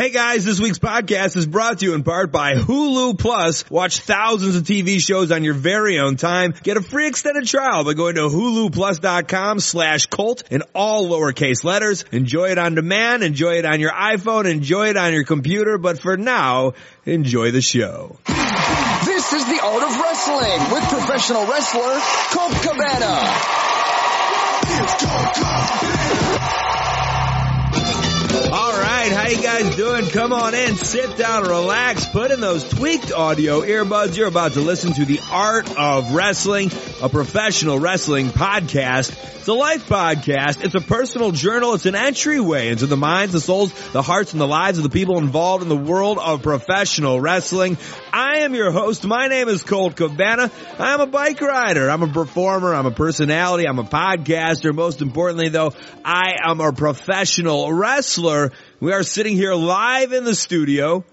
Hey guys, this week's podcast is brought to you in part by Hulu Plus. Watch thousands of TV shows on your very own time. Get a free extended trial by going to huluplus.com slash colt in all lowercase letters. Enjoy it on demand, enjoy it on your iPhone, enjoy it on your computer, but for now, enjoy the show. This is the art of wrestling with professional wrestler Colt Cabana. Right, how you guys doing? Come on in, sit down, relax, put in those tweaked audio earbuds. You're about to listen to the Art of Wrestling, a professional wrestling podcast. It's a life podcast. It's a personal journal. It's an entryway into the minds, the souls, the hearts, and the lives of the people involved in the world of professional wrestling. I am your host. My name is Colt Cabana. I'm a bike rider. I'm a performer. I'm a personality. I'm a podcaster. Most importantly though, I am a professional wrestler. We are sitting here live in the studio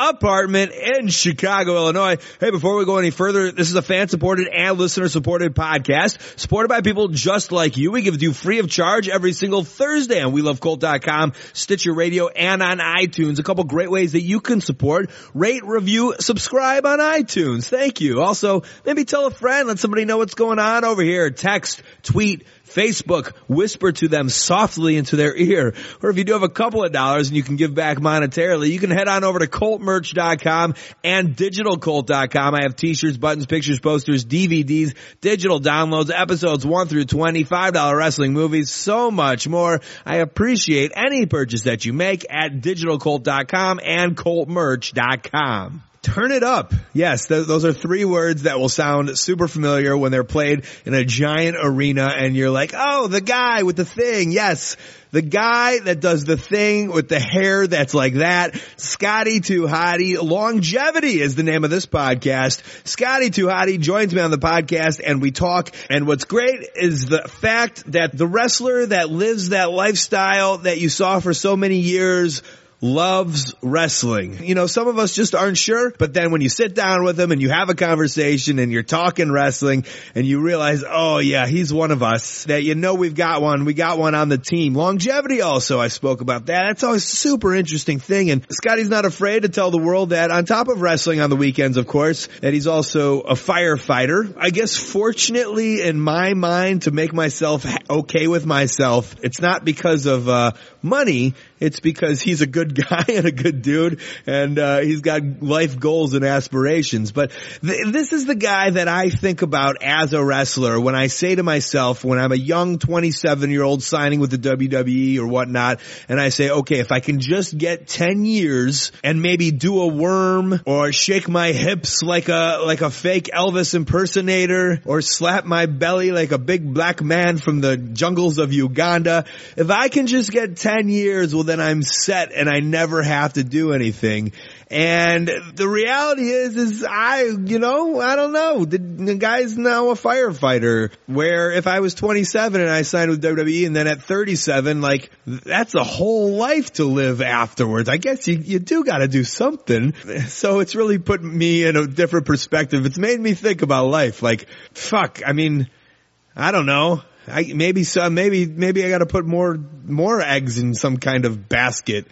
apartment in Chicago, Illinois. Hey, before we go any further, this is a fan supported and listener supported podcast supported by people just like you. We give it to you free of charge every single Thursday on WeLoveColt.com, Stitcher Radio, and on iTunes. A couple great ways that you can support. Rate, review, subscribe on iTunes. Thank you. Also, maybe tell a friend, let somebody know what's going on over here. Text, tweet, Facebook, whisper to them softly into their ear. Or if you do have a couple of dollars and you can give back monetarily, you can head on over to coltmerch.com and digitalcolt.com. I have t-shirts, buttons, pictures, posters, DVDs, digital downloads, episodes 1 through 20, $5 wrestling movies, so much more. I appreciate any purchase that you make at digitalcolt.com and coltmerch.com. Turn it up. Yes, th- those are three words that will sound super familiar when they're played in a giant arena and you're like, oh, the guy with the thing. Yes. The guy that does the thing with the hair that's like that. Scotty Too Hottie. Longevity is the name of this podcast. Scotty Too Hottie joins me on the podcast and we talk. And what's great is the fact that the wrestler that lives that lifestyle that you saw for so many years loves wrestling. You know, some of us just aren't sure, but then when you sit down with him and you have a conversation and you're talking wrestling and you realize, oh yeah, he's one of us that you know we've got one. We got one on the team. Longevity also, I spoke about that. That's always a super interesting thing. And Scotty's not afraid to tell the world that on top of wrestling on the weekends, of course, that he's also a firefighter. I guess fortunately in my mind to make myself okay with myself, it's not because of, uh, money. It's because he's a good guy and a good dude, and uh, he's got life goals and aspirations. But th- this is the guy that I think about as a wrestler when I say to myself, when I'm a young 27 year old signing with the WWE or whatnot, and I say, okay, if I can just get 10 years and maybe do a worm or shake my hips like a like a fake Elvis impersonator or slap my belly like a big black man from the jungles of Uganda, if I can just get 10 years, well then I'm set and I never have to do anything. And the reality is, is I, you know, I don't know. The, the guy's now a firefighter where if I was 27 and I signed with WWE and then at 37, like that's a whole life to live afterwards. I guess you, you do gotta do something. So it's really put me in a different perspective. It's made me think about life. Like, fuck, I mean, I don't know. I, maybe some, maybe, maybe I gotta put more, more eggs in some kind of basket.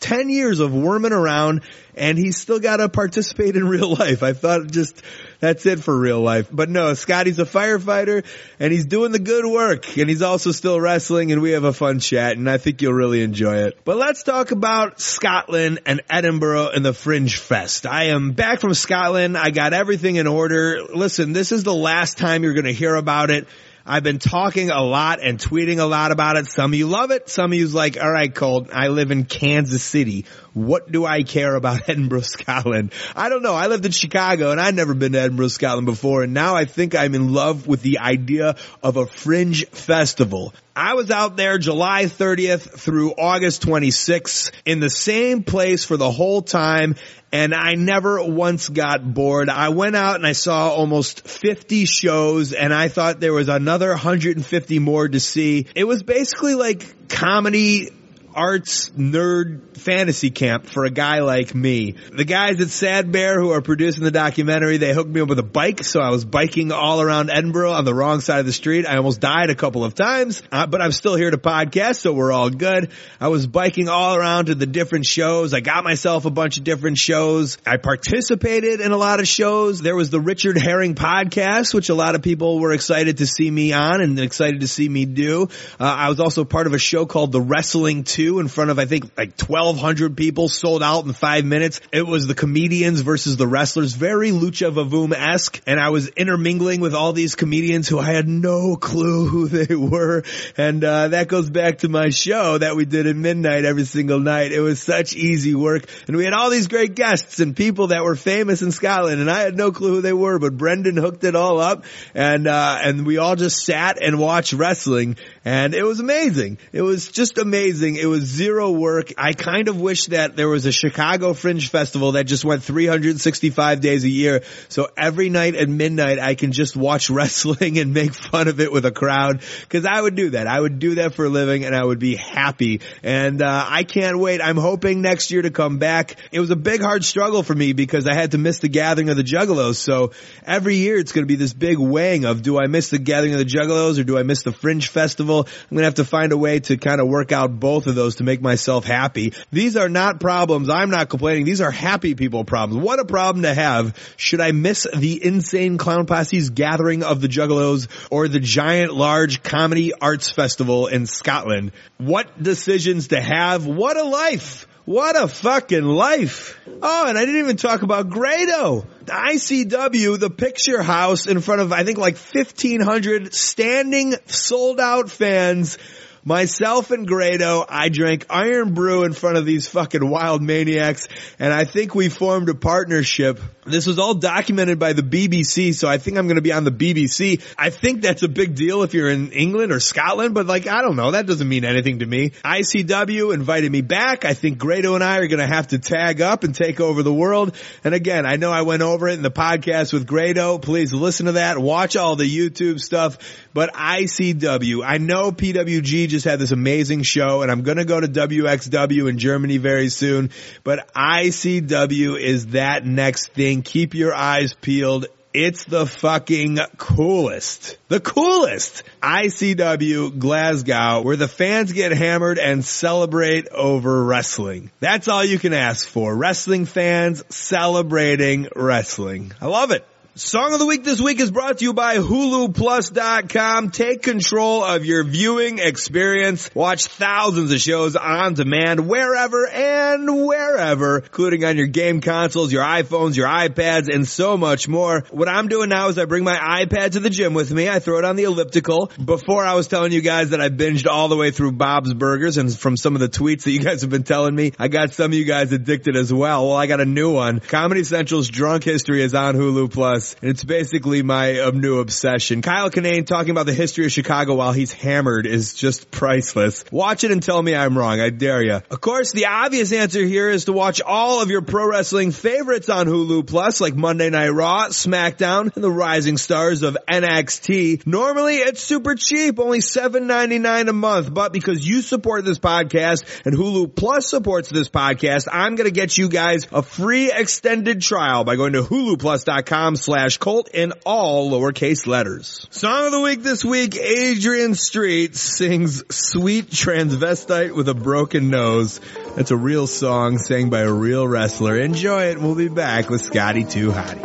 10 years of worming around and he's still gotta participate in real life. I thought just, that's it for real life. But no, Scotty's a firefighter and he's doing the good work and he's also still wrestling and we have a fun chat and I think you'll really enjoy it. But let's talk about Scotland and Edinburgh and the Fringe Fest. I am back from Scotland. I got everything in order. Listen, this is the last time you're gonna hear about it. I've been talking a lot and tweeting a lot about it. Some of you love it. Some of you's like, all right, Colt, I live in Kansas City. What do I care about Edinburgh, Scotland? I don't know. I lived in Chicago and I'd never been to Edinburgh, Scotland before. And now I think I'm in love with the idea of a fringe festival. I was out there July 30th through August 26th in the same place for the whole time and I never once got bored. I went out and I saw almost 50 shows and I thought there was another 150 more to see. It was basically like comedy arts nerd fantasy camp for a guy like me. The guys at Sad Bear who are producing the documentary, they hooked me up with a bike, so I was biking all around Edinburgh on the wrong side of the street. I almost died a couple of times, uh, but I'm still here to podcast, so we're all good. I was biking all around to the different shows. I got myself a bunch of different shows. I participated in a lot of shows. There was the Richard Herring podcast, which a lot of people were excited to see me on and excited to see me do. Uh, I was also part of a show called The Wrestling 2 in front of, I think, like 1200 people sold out in five minutes. It was the comedians versus the wrestlers, very Lucha Vavoom-esque. And I was intermingling with all these comedians who I had no clue who they were. And, uh, that goes back to my show that we did at midnight every single night. It was such easy work. And we had all these great guests and people that were famous in Scotland and I had no clue who they were, but Brendan hooked it all up and, uh, and we all just sat and watched wrestling and it was amazing. It was just amazing. It was zero work. I kind of wish that there was a Chicago Fringe Festival that just went 365 days a year. So every night at midnight, I can just watch wrestling and make fun of it with a crowd. Cause I would do that. I would do that for a living and I would be happy. And, uh, I can't wait. I'm hoping next year to come back. It was a big hard struggle for me because I had to miss the gathering of the Juggalos. So every year it's going to be this big weighing of do I miss the gathering of the Juggalos or do I miss the Fringe Festival? I'm going to have to find a way to kind of work out both of those to make myself happy. These are not problems. I'm not complaining. These are happy people problems. What a problem to have. Should I miss the insane clown posse's gathering of the juggalos or the giant large comedy arts festival in Scotland? What decisions to have? What a life! What a fucking life. Oh, and I didn't even talk about Grado. The ICW, the picture house in front of, I think like 1500 standing sold out fans myself and Grado, I drank Irn-Bru in front of these fucking wild maniacs, and I think we formed a partnership. This was all documented by the BBC, so I think I'm gonna be on the BBC. I think that's a big deal if you're in England or Scotland, but like, I don't know, that doesn't mean anything to me. ICW invited me back. I think Grado and I are gonna have to tag up and take over the world. And again, I know I went over it in the podcast with Grado. Please listen to that. Watch all the YouTube stuff. But ICW, I know PWG just had this amazing show and I'm gonna go to WXW in Germany very soon, but ICW is that next thing. And keep your eyes peeled. It's the fucking coolest. The coolest. ICW Glasgow, where the fans get hammered and celebrate over wrestling. That's all you can ask for. Wrestling fans celebrating wrestling. I love it. Song of the week this week is brought to you by HuluPlus.com. Take control of your viewing experience. Watch thousands of shows on demand wherever and wherever, including on your game consoles, your iPhones, your iPads, and so much more. What I'm doing now is I bring my iPad to the gym with me. I throw it on the elliptical. Before I was telling you guys that I binged all the way through Bob's Burgers and from some of the tweets that you guys have been telling me, I got some of you guys addicted as well. Well, I got a new one. Comedy Central's Drunk History is on Hulu Plus. And it's basically my um, new obsession. Kyle Kinane talking about the history of Chicago while he's hammered is just priceless. Watch it and tell me I'm wrong. I dare you. Of course, the obvious answer here is to watch all of your pro wrestling favorites on Hulu Plus, like Monday Night Raw, SmackDown, and the rising stars of NXT. Normally, it's super cheap, only $7.99 a month, but because you support this podcast and Hulu Plus supports this podcast, I'm gonna get you guys a free extended trial by going to huluplus.com slash colt in all lowercase letters. Song of the week this week, Adrian Street sings Sweet Transvestite with a Broken Nose. That's a real song sang by a real wrestler. Enjoy it. We'll be back with Scotty Too Hottie.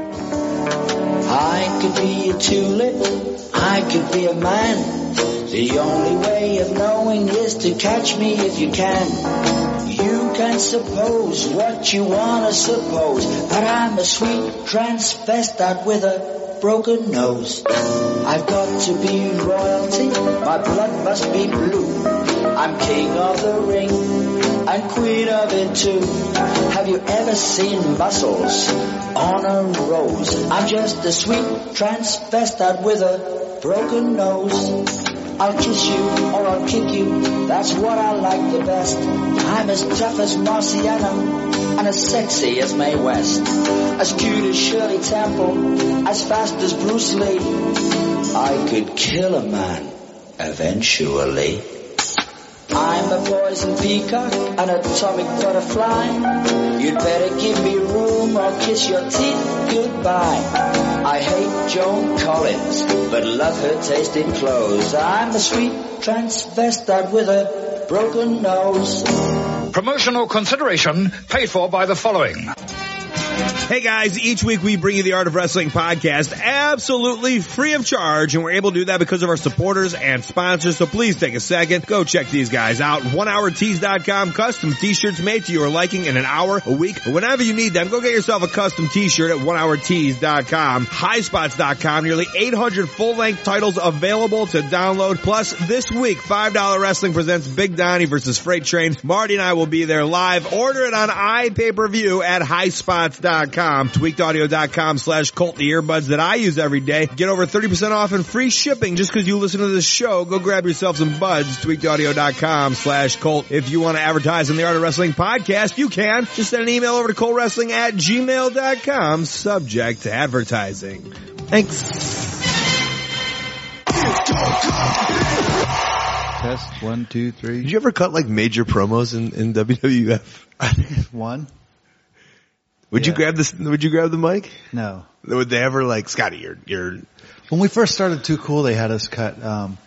I could be a tulip, I could be a man. The only way of knowing is to catch me if you can. Can suppose what you wanna suppose, but I'm a sweet transvestite with a broken nose. I've got to be royalty, my blood must be blue. I'm king of the ring and queen of it too. Have you ever seen muscles on a rose? I'm just a sweet transvestite with a broken nose. I'll kiss you or I'll kick you. That's what I like the best. I'm as tough as Marciano and as sexy as Mae West. As cute as Shirley Temple, as fast as Bruce Lee. I could kill a man eventually. I'm a poison peacock, an atomic butterfly. You'd better give me room or kiss your teeth goodbye. I hate Joan Collins, but love her taste in clothes. I'm a sweet transvestite with a broken nose. Promotional consideration paid for by the following. Hey guys, each week we bring you the Art of Wrestling podcast absolutely free of charge and we're able to do that because of our supporters and sponsors. So please take a second, go check these guys out. OneHourTees.com, custom t-shirts made to your liking in an hour a week. Whenever you need them, go get yourself a custom t-shirt at OneHourTees.com. HighSpots.com, nearly 800 full-length titles available to download. Plus this week, $5 Wrestling presents Big Donnie versus Freight Train. Marty and I will be there live. Order it on iPay-per-view at HighSpots.com. TweakedAudio.com slash Colt, the earbuds that I use every day. Get over 30% off and free shipping just because you listen to this show. Go grab yourself some buds. TweakedAudio.com slash Colt. If you want to advertise on the Art of Wrestling podcast, you can. Just send an email over to ColtWrestling at gmail.com. Subject to advertising. Thanks. Test one, two, three. Did you ever cut like major promos in, in WWF? One? Would you grab this? Would you grab the mic? No. Would they ever like Scotty? You're you're When we first started Too Cool, they had us cut. Um,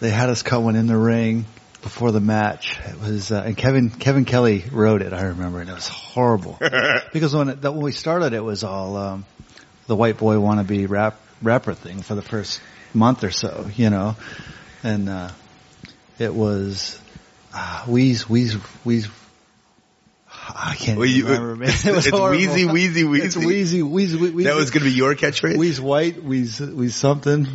they had us cut one in the ring before the match. It was, uh, and Kevin Kevin Kelly wrote it. I remember, and it was horrible because when it, when we started, it was all um, the white boy wannabe rap rapper thing for the first month or so, you know, and uh, it was uh, wheeze wheeze wheeze. I can't Well, you- remember. Man. It was it's horrible. wheezy, wheezy, It's wheezy. wheezy, wheezy, wheezy. that was gonna be your catchphrase. Wheeze White, Wheeze, Wheeze something.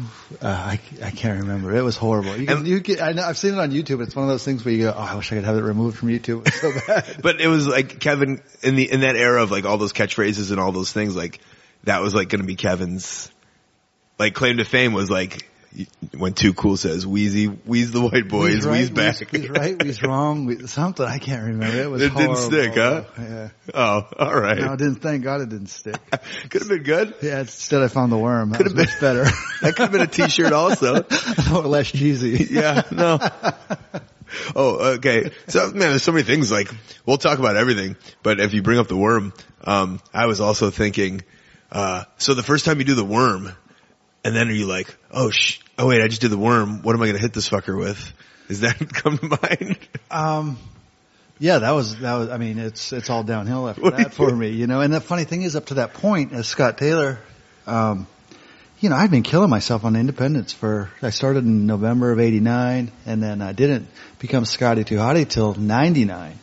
Uh, I, I can't remember. It was horrible. You can, And- you can, I know, I've seen it on YouTube. It's one of those things where you go, oh, I wish I could have it removed from YouTube. It's so bad. But it was like Kevin in the in that era of like all those catchphrases and all those things. Like that was like gonna be Kevin's like claim to fame was like when Too Cool says Wheezy, Wheeze the white boys, Wheeze right, Wheeze back. Wheeze, right, Wheeze wrong, Wheeze, something. I can't remember. It was It didn't stick, huh? Yeah. Oh, all right. No, it didn't. Thank God it didn't stick. Could have been good. Yeah, instead I found the worm. Could've was much better. That could have been a T-shirt also. or less cheesy. Yeah, no. Oh, okay. So, man, there's so many things. Like, we'll talk about everything, but if you bring up the worm, um, I was also thinking. Uh, so the first time you do the worm, and then are you like, oh sh, oh wait, I just did the worm. What am I going to hit this fucker with? Is that come to mind? Um, yeah, that was that was. I mean, it's it's all downhill after that for me, you know. And the funny thing is, up to that point, as Scott Taylor, um, you know, I'd been killing myself on Independence for. I started in November of '89, and then I didn't become Scotty Too Hotty till '99.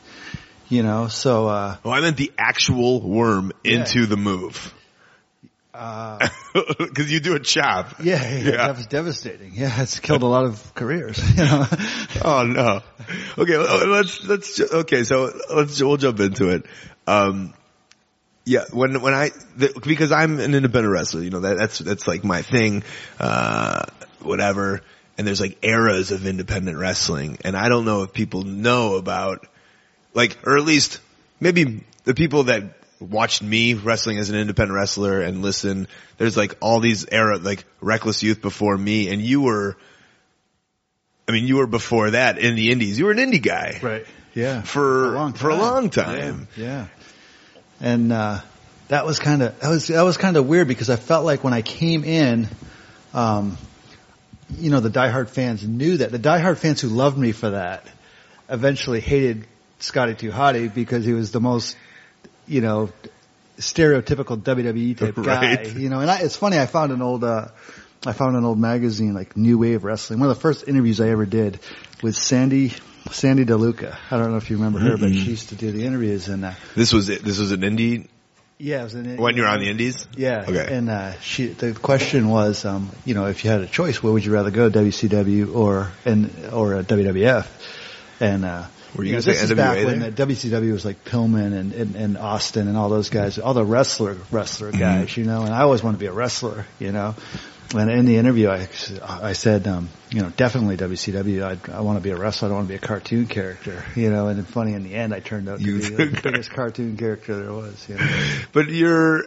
You know, so uh, Oh, I meant the actual worm Yeah. into the move. Uh, Cause you do a chop. yeah, yeah, Yeah. that was devastating. Yeah, it's killed a lot of careers. You know, Oh no. Okay, let's let's ju- okay. So let's we'll jump into it. Um, yeah, when when I the, because I'm an independent wrestler, you know that that's that's like my thing. Uh, whatever. And there's like eras of independent wrestling, and I don't know if people know about like, or at least maybe the people that watched me wrestling as an independent wrestler and listen. There's like all these era like reckless youth before me, and you were. I mean, you were before that in the indies. You were an indie guy. right? Yeah, For- for a long time. Yeah, yeah. and uh, that was kind of that was that was kind of weird because I felt like when I came in, um, you know, the diehard fans knew that the diehard fans who loved me for that eventually hated Scotty Hotty because he was the most, you know, stereotypical WWE type guy. You know, and I, it's funny. I found an old. Uh, I found an old magazine like New Wave Wrestling. One of the first interviews I ever did with Sandy Sandy DeLuca. I don't know if you remember her, but she used to do the interviews and uh, This was it. This was an indie yeah, it was an, when you were on the indies. yeah. Okay. And uh, she, the question was, um, you know, if you had a choice, where would you rather go, WCW or and or uh, WWF? And uh, Were you know, gonna this is back when there? the WCW was like Pillman and, and, and Austin and all those guys, all the wrestler wrestler Mm-hmm. guys, you know. And I always wanted to be a wrestler, you know. And in the interview, I, I said, um, you know, definitely WCW. I, I want to be a wrestler. I don't want to be a cartoon character, you know. And then funny, in the end, I turned out to You be the biggest cartoon character there was. You know? But you're,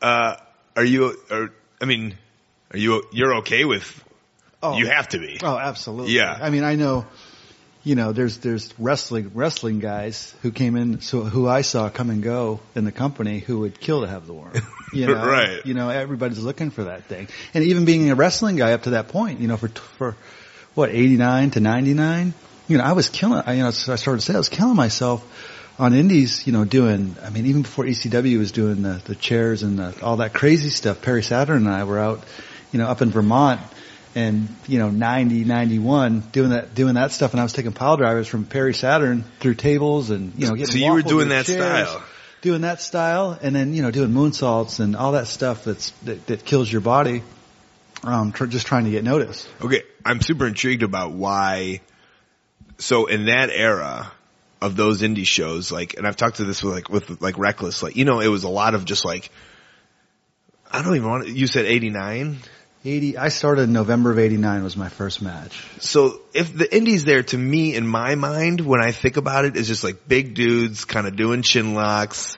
uh, are you? Are, I mean, are you? You're okay with? Oh. You have to be. Oh, absolutely. Yeah. I mean, I know, you know, there's there's wrestling wrestling guys who came in, so who I saw come and go in the company who would kill to have the worm. You know, Right. You know, everybody's looking for that thing, and even being a wrestling guy up to that point, you know, for for what 89 to 99, you know, I was killing. I, you know, I started to say I was killing myself on indies, you know, doing, I mean, even before ECW was doing the, the chairs and the, all that crazy stuff, Perry Saturn and I were out, you know, up in Vermont and, you know, 90, 91 doing that, doing that stuff. And I was taking pile drivers from Perry Saturn through tables and, you know, getting So you were doing that chairs, style. Doing that style and then, you know, doing moonsaults and all that stuff that's, that, that kills your body. Um, tr- just trying to get noticed. Okay, I'm super intrigued about why. So in that era of those indie shows, like, and I've talked to this with like with like Reckless, like you know, it was a lot of just like. I don't even want. to You said '89. 80, I started in November of 89 was my first match. So if the indies there, to me, in my mind, when I think about it, is just like big dudes kind of doing chin locks,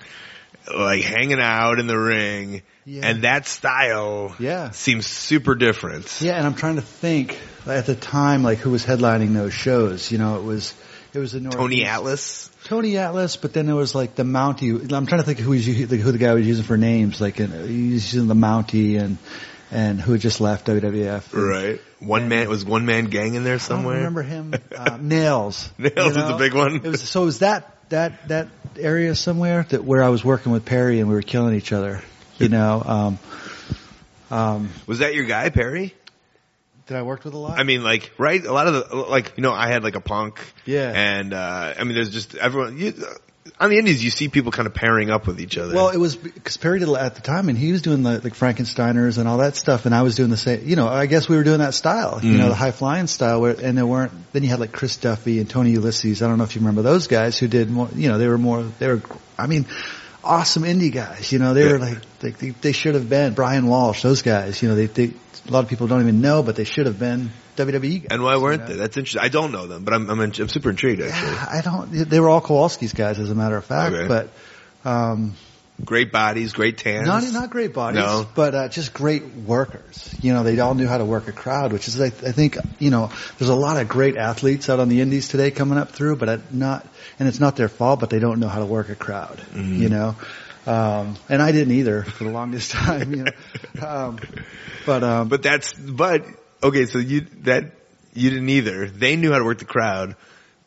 like hanging out in the ring, Yeah. and that style Yeah. seems super different. Yeah, and I'm trying to think at the time, like who was headlining those shows. You know, it was it was the Northeast. Tony Atlas. Tony Atlas, but then there was like the Mountie. I'm trying to think who he's who the guy was using for names. Like uh, he using the Mountie and and who just left WWF. And Right. One man, was one man gang in there I somewhere? remember him. Uh, Nails. Nails you was the know? big one. It was so it was that that that area somewhere that where I was working with Perry and we were killing each other. You know. Um, um, Was that your guy, Perry? did I work with a lot? I mean, like, right? A lot of the, like, you know, I had like a punk. Yeah. And, uh, I mean, there's just everyone, you, on the indies, you see people kind of pairing up with each other. Well, it was because Perry did it at the time, and he was doing the like Frankensteiners and all that stuff, and I was doing the same. You know, I guess we were doing that style, you Mm. know, the high flying style. Where and there weren't. Then you had like Chris Duffy and Tony Ulysses. I don't know if you remember those guys who did more. You know, they were more. They were. I mean. Awesome indie guys, you know, they Yeah. were like, they, they, they should have been Brian Walsh, those guys, you know, they, they, a lot of people don't even know, but they should have been WWE guys. and why weren't you know? they? That's interesting. I don't know them, but I'm, I'm, I'm super intrigued actually. Yeah, I don't, they were all Kowalski's guys as a matter of fact, Okay. but, um, Great bodies, great tans. Not not great bodies, No. but uh, just great workers. You know, they all knew how to work a crowd, which is I, I think you know there's a lot of great athletes out on the indies today coming up through, but not and it's not their fault, but they don't know how to work a crowd. Mm-hmm. You know, um, and I didn't either for the longest time. You know, um, but um, But that's, but, okay, so you, that, you didn't either. They knew how to work the crowd,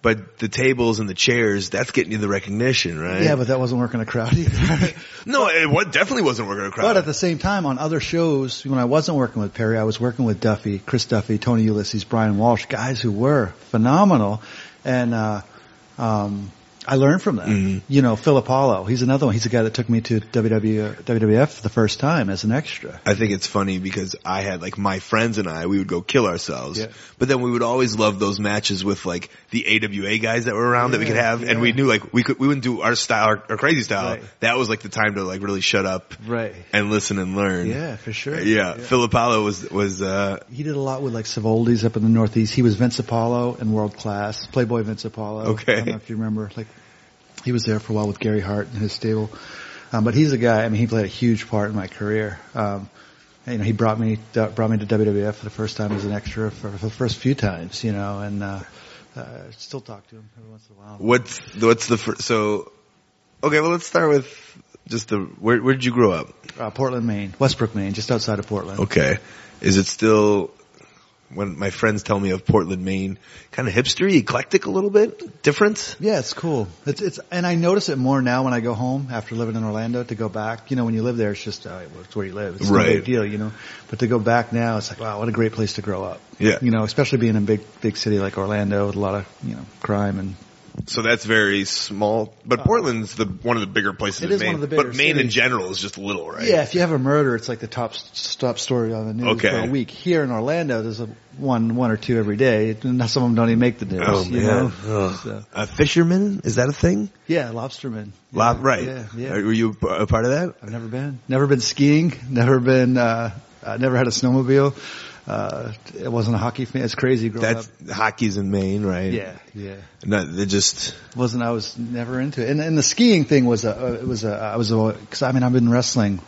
but the tables and the chairs, that's getting you the recognition, right? yeah, but that wasn't working a crowd either. No, it wa- definitely wasn't working a crowd. But at the same time, on other shows, when I wasn't working with Perry, I was working with Duffy, Chris Duffy, Tony Ulysses, Brian Walsh, guys who were phenomenal, and uh, um, I learned from them. Mm-hmm. You know, Phil Apollo, he's another one. He's the guy that took me to WW, WWF the first time as an extra. I think it's funny because I had like my friends and I, we would go kill ourselves. Yeah. But then we would always love those matches with like the AWA guys that were around that we could Yeah, have. And we knew like we could, we wouldn't do our style, our, our crazy style. Right. That was like the time to like really shut up Right. and listen and learn. Yeah, for sure. Yeah. Phil Apollo was, was, uh, He did a lot with like Savoldi's up in the Northeast. He was Vince Apollo and World Class, Playboy Vince Apollo. Okay. I don't know if you remember, like, he was there for a while with Gary Hart and his stable. Um, but he's a guy, I mean, he played a huge part in my career. Um, and, you know, he brought me, brought me to WWF for the first time as an extra for, for the first few times, you know, and, uh, uh, still talk to him every once in a while. what's, what's the, fir- so, okay, well let's start with just the, where, where did you grow up? Uh, Portland, Maine, Westbrook, Maine, just outside of Portland. Okay. Is it still, when my friends tell me of Portland, Maine, kind of hipstery, eclectic a little bit? Different? Yeah, it's cool. It's it's and I notice it more now when I go home after living in Orlando to go back. You know, when you live there, it's just uh, it's where you live. It's no Right. big deal, you know. But to go back now, it's like wow, what a great place to grow up. Yeah. You know, especially being in a big big city like Orlando with a lot of you know crime and So that's very small, but Portland's the one of the bigger places. It in is one of the bigger But Maine in cities. general is just little, right? yeah. If you have a murder, it's like the top s- top story on the news Okay. for a week. Here in Orlando, there's a one one or two every day. And some of them don't even make the news. Oh you man. know? Ugh. So, A fisherman is that a thing? yeah, lobsterman. Lo- Yeah, right. Yeah, yeah. Are- Were you a part of that? I've never been. Never been skiing. Never been. Uh, uh, never had a snowmobile. Uh, it wasn't a hockey fan. It's crazy growing That's up. hockey's in Maine, right? Yeah, yeah. No, they just Wasn't. I was never into it. And, and the skiing thing was a. uh, It was a. I was a. Because I mean, I've been wrestling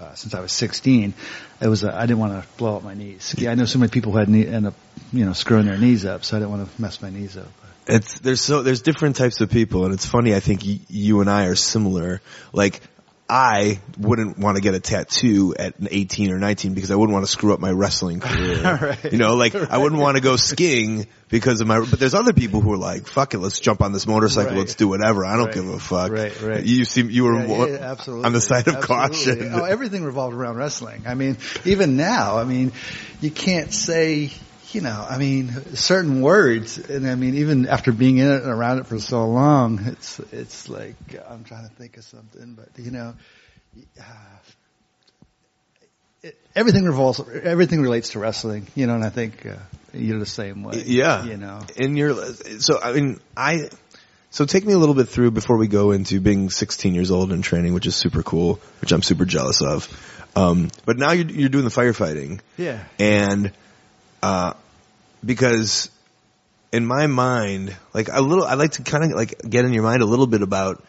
uh, since I was 16. It was. A, I didn't want to blow up my knees. I know so many people who had knee, end up, you know, screwing their knees up. So I didn't want to mess my knees up. It's there's so there's different types of people, and it's funny. I think y- you and I are similar. Like I wouldn't want to get a tattoo at 18 or 19 because I wouldn't want to screw up my wrestling career. Right. You know, like I wouldn't want to go skiing because of my. But there's other people who are like, "Fuck it, let's jump on this motorcycle, Right. let's do whatever. I don't Right. give a fuck." Right, right. You seem you were Yeah, yeah, absolutely. on the side of Absolutely. caution. Oh, everything revolved around wrestling. I mean, even now, I mean, you can't say, you know, I mean, certain words, and I mean, even after being in it and around it for so long, it's, it's like, I'm trying to think of something, but you know, uh, it, everything revolves, everything relates to wrestling, you know, and I think, uh, you're the same way. Yeah. You know. In your, so I mean, I, so take me a little bit through before we go into being 16 years old and training, which is super cool, which I'm super jealous of. Um, but now you're, you're doing the firefighting Yeah. and, uh, because in my mind, like a little, I like to kind of like get in your mind a little bit about,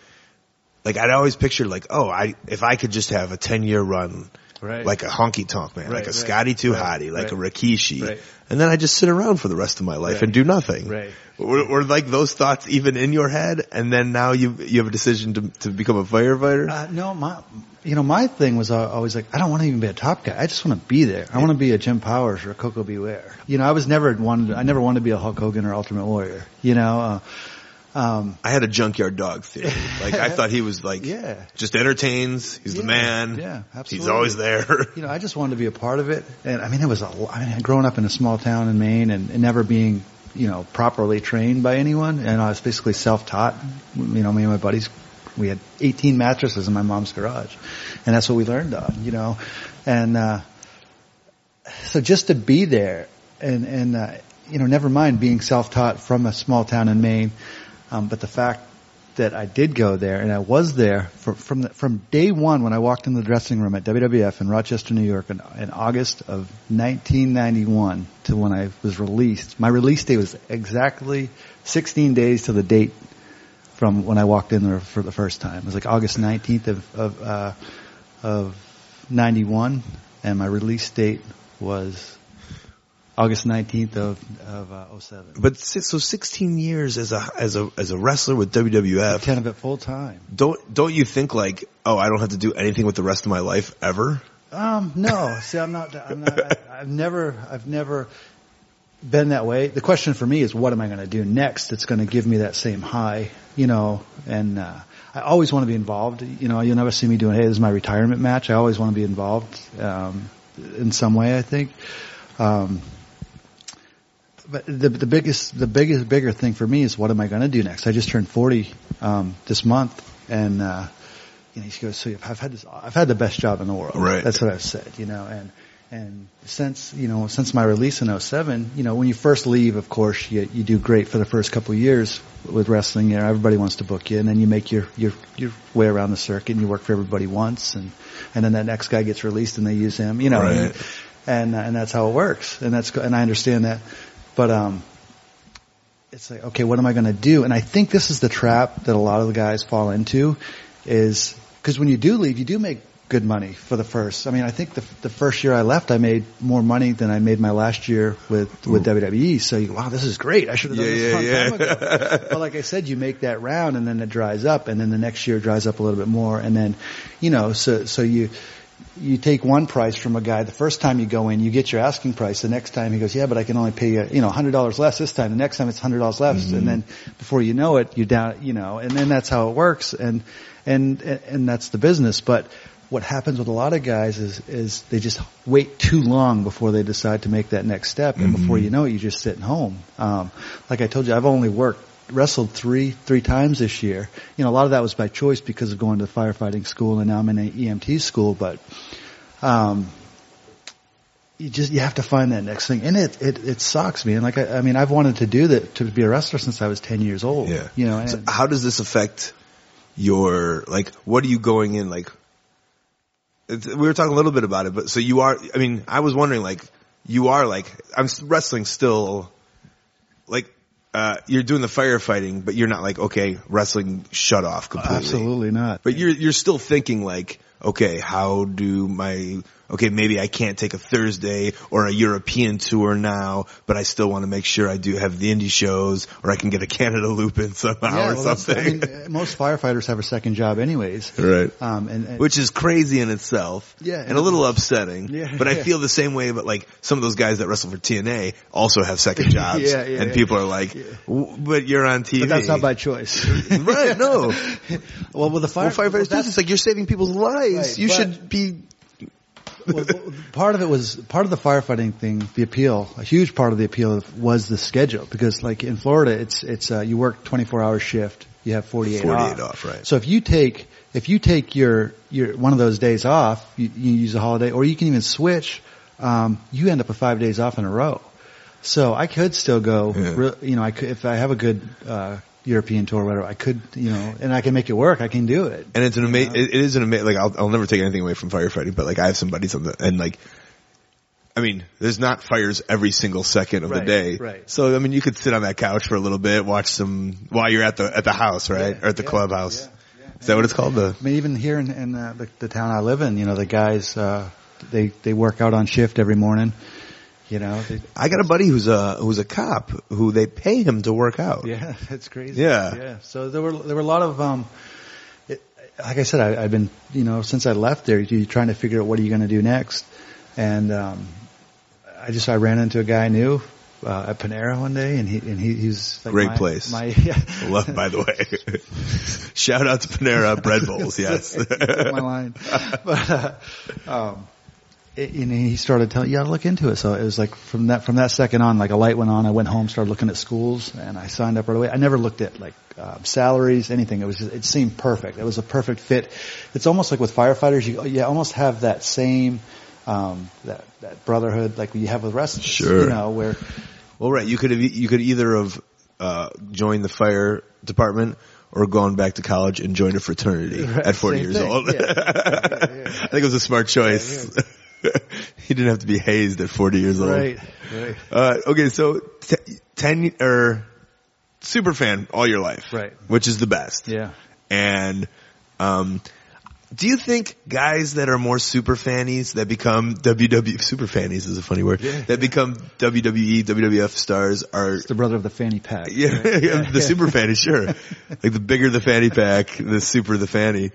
like I'd always pictured like, oh, I, if I could just have a 10 year run, Right. like a honky tonk man, Right, like a right, Scotty Too right, Hottie, like a right. Rikishi, Right. and then I just sit around for the rest of my life Right. and do nothing. Right. Were, were like those thoughts even in your head, and then now you you have a decision to to become a firefighter? Uh, no, my, you know, my thing was uh, always like, I don't want to even be a top guy. I just want to be there. I want to be a Jim Powers or a Koko B. Ware. You know, I was never wanted, I never wanted to be a Hulk Hogan or Ultimate Warrior. You know, uh, um, I had a junkyard dog theory. Like I thought he was like, Yeah. just entertains. He's the man. yeah, absolutely. He's always there. you know, I just wanted to be a part of it. And I mean, it was a, I mean, growing up in a small town in Maine and, and never being, you know, properly trained by anyone. And I was basically self-taught. You know, me and my buddies, we had 18 mattresses in my mom's garage. And that's what we learned on, you know. And, uh, so just to be there and, and, uh, you know, never mind being self-taught from a small town in Maine. Um, but the fact that I did go there and I was there for, from the, from day one when I walked in the dressing room at WWF in Rochester, New York in, in August of 1991 to when I was released. My release date was exactly 16 days to the date from when I walked in there for the first time. It was like August 19th of, of, uh, of 91 and my release date was August 19th of, of, uh, 07. but so 16 years as a as a as a wrestler with WWF. Ten of it full time. Don't don't you think like, oh, I don't have to do anything with the rest of my life ever? Um, no. See, I'm not. I'm not. I, I've never. I've never been that way. The question for me is, what am I going to do next? That's going to give me that same high, you know. And uh, I always want to be involved. You know, you'll never see me doing, hey, this is my retirement match. I always want to be involved um, in some way. I think. Um, but the the biggest the biggest bigger thing for me is what am I going to do next? I just turned 40 um, this month, and uh, you know, he goes, so I've had this, I've had the best job in the world. Right. That's what I've said, you know, and, and since, you know, since my release in 07, you know, when you first leave, of course, you, you do great for the first couple of years with wrestling. You know, everybody wants to book you and then you make your, your, your way around the circuit and you work for everybody once and, and then that next guy gets released and they use him, you know, Right. and, and, and that's how it works. And that's, and I understand that. But, um, it's like, okay, what am I going to do? And I think this is the trap that a lot of the guys fall into is because when you do leave, you do make good money for the first. I mean, I think the, the first year I left, I made more money than I made my last year with, with WWE. So you, wow, this is great. I should have done Yeah, this a yeah, long yeah. time ago. but like I said, you make that round and then it dries up and then the next year dries up a little bit more. And then, you know, so, so you, you take one price from a guy. The first time you go in, you get your asking price. The next time he goes, yeah, but I can only pay you, you know, hundred dollars less this time. The next time it's hundred dollars less, Mm-hmm. and then before you know it, you're down, you know, and then that's how it works, and and and that's the business. But what happens with a lot of guys is is they just wait too long before they decide to make that next step, and before you know it, you're just sitting home. Um, like I told you, I've only worked wrestled three three times this year. You know, a lot of that was by choice because of going to the firefighting school, and now I'm in an EMT school. But um, you just you have to find that next thing, and it it it sucks, man. Like I, I mean, I've wanted to do that to be a wrestler since I was ten years old. Yeah. you know. And, So how does this affect your like? What are you going in like? We were talking a little bit about it, but so you are. I mean, I was wondering like you are like I'm wrestling still. Like uh you're doing the firefighting, but you're not like okay, wrestling shut off completely. absolutely not. But you're you're still thinking like, okay, how do my okay, maybe I can't take a Thursday or a European tour now, but I still want to make sure I do have the indie shows or I can get a Canada loop in somehow or well, something. I mean, most firefighters have a second job anyways. right. Um, and, and Which is crazy in itself. Yeah, And a little upsetting. Yeah, but I yeah. feel the same way about like some of those guys that wrestle for TNA also have second jobs. Yeah, yeah, and yeah. people are like, "W- but you're on TV. but that's not by choice. right, no. well, with the fire, Well, firefighters do this. Like you're saving people's lives. Right, you should be. Well, part of it was part of the firefighting thing. The appeal, a huge part of the appeal was the schedule because, like in Florida, it's it's uh, you work 24 hour shift, you have 48, 48 off, right. So if you take if you take your your one of those days off, you, you use a holiday, or you can even switch. Um, you end up with five days off in a row. So I could still go. Yeah. You know, I could if I have a good uh, European tour, whatever. I could, you know, and I can make it work. I can do it. And it's an amazing. It is an amazing. Like I'll, I'll never take anything away from firefighting, but like I have some buddies on the and like. I mean, there's not fires every single second of the day. right. So I mean, you could sit on that couch for a little bit, watch some while you're at the at the house, right, Yeah, or at the yeah, clubhouse. yeah, Is that what it's called? The I mean, even here in, in uh, the, the town I live in, you know, the guys, uh, they, they work out on shift every morning. You know, they, I got a buddy who's a who's a cop who they pay him to work out. yeah, that's crazy. Yeah. Yeah. So there were, there were a lot of, um, it, like I said, I, I've been, you know, since I left there, you're trying to figure out what are you going to do next. And, um, I just, I ran into a guy I knew, uh, at Panera one day and he, and he, he's like Great my- place. My, yeah. Love, by the way. Shout out to Panera bread bowls. Yes. My line. But, uh, um, it, and he started telling, you gotta look into it. So it was like from that, from that second on, like a light went on. I went home, started looking at schools and I signed up right away. I never looked at like, uh, salaries, anything. It was, just, it seemed perfect. It was a perfect fit. It's almost like with firefighters, you, you almost have that same, um, that, that brotherhood like you have with wrestlers. Sure. You know, where, Well, right. You could have, you could either have, uh, joined the fire department or gone back to college and joined a fraternity Right, at 40 same years thing. old. Yeah. Yeah, yeah. I think it was a smart choice. he didn't have to be hazed at 40 years old. right, right, Uh, okay. So t- 10 or super fan all your life. Right. Which is the best. yeah. And, um, do you think guys that are more super fannies that become WW super fannies is a funny word that become WWE WWF stars are It's the brother of the fanny pack. yeah, right? the super fanny sure like the bigger the fanny pack the super the fanny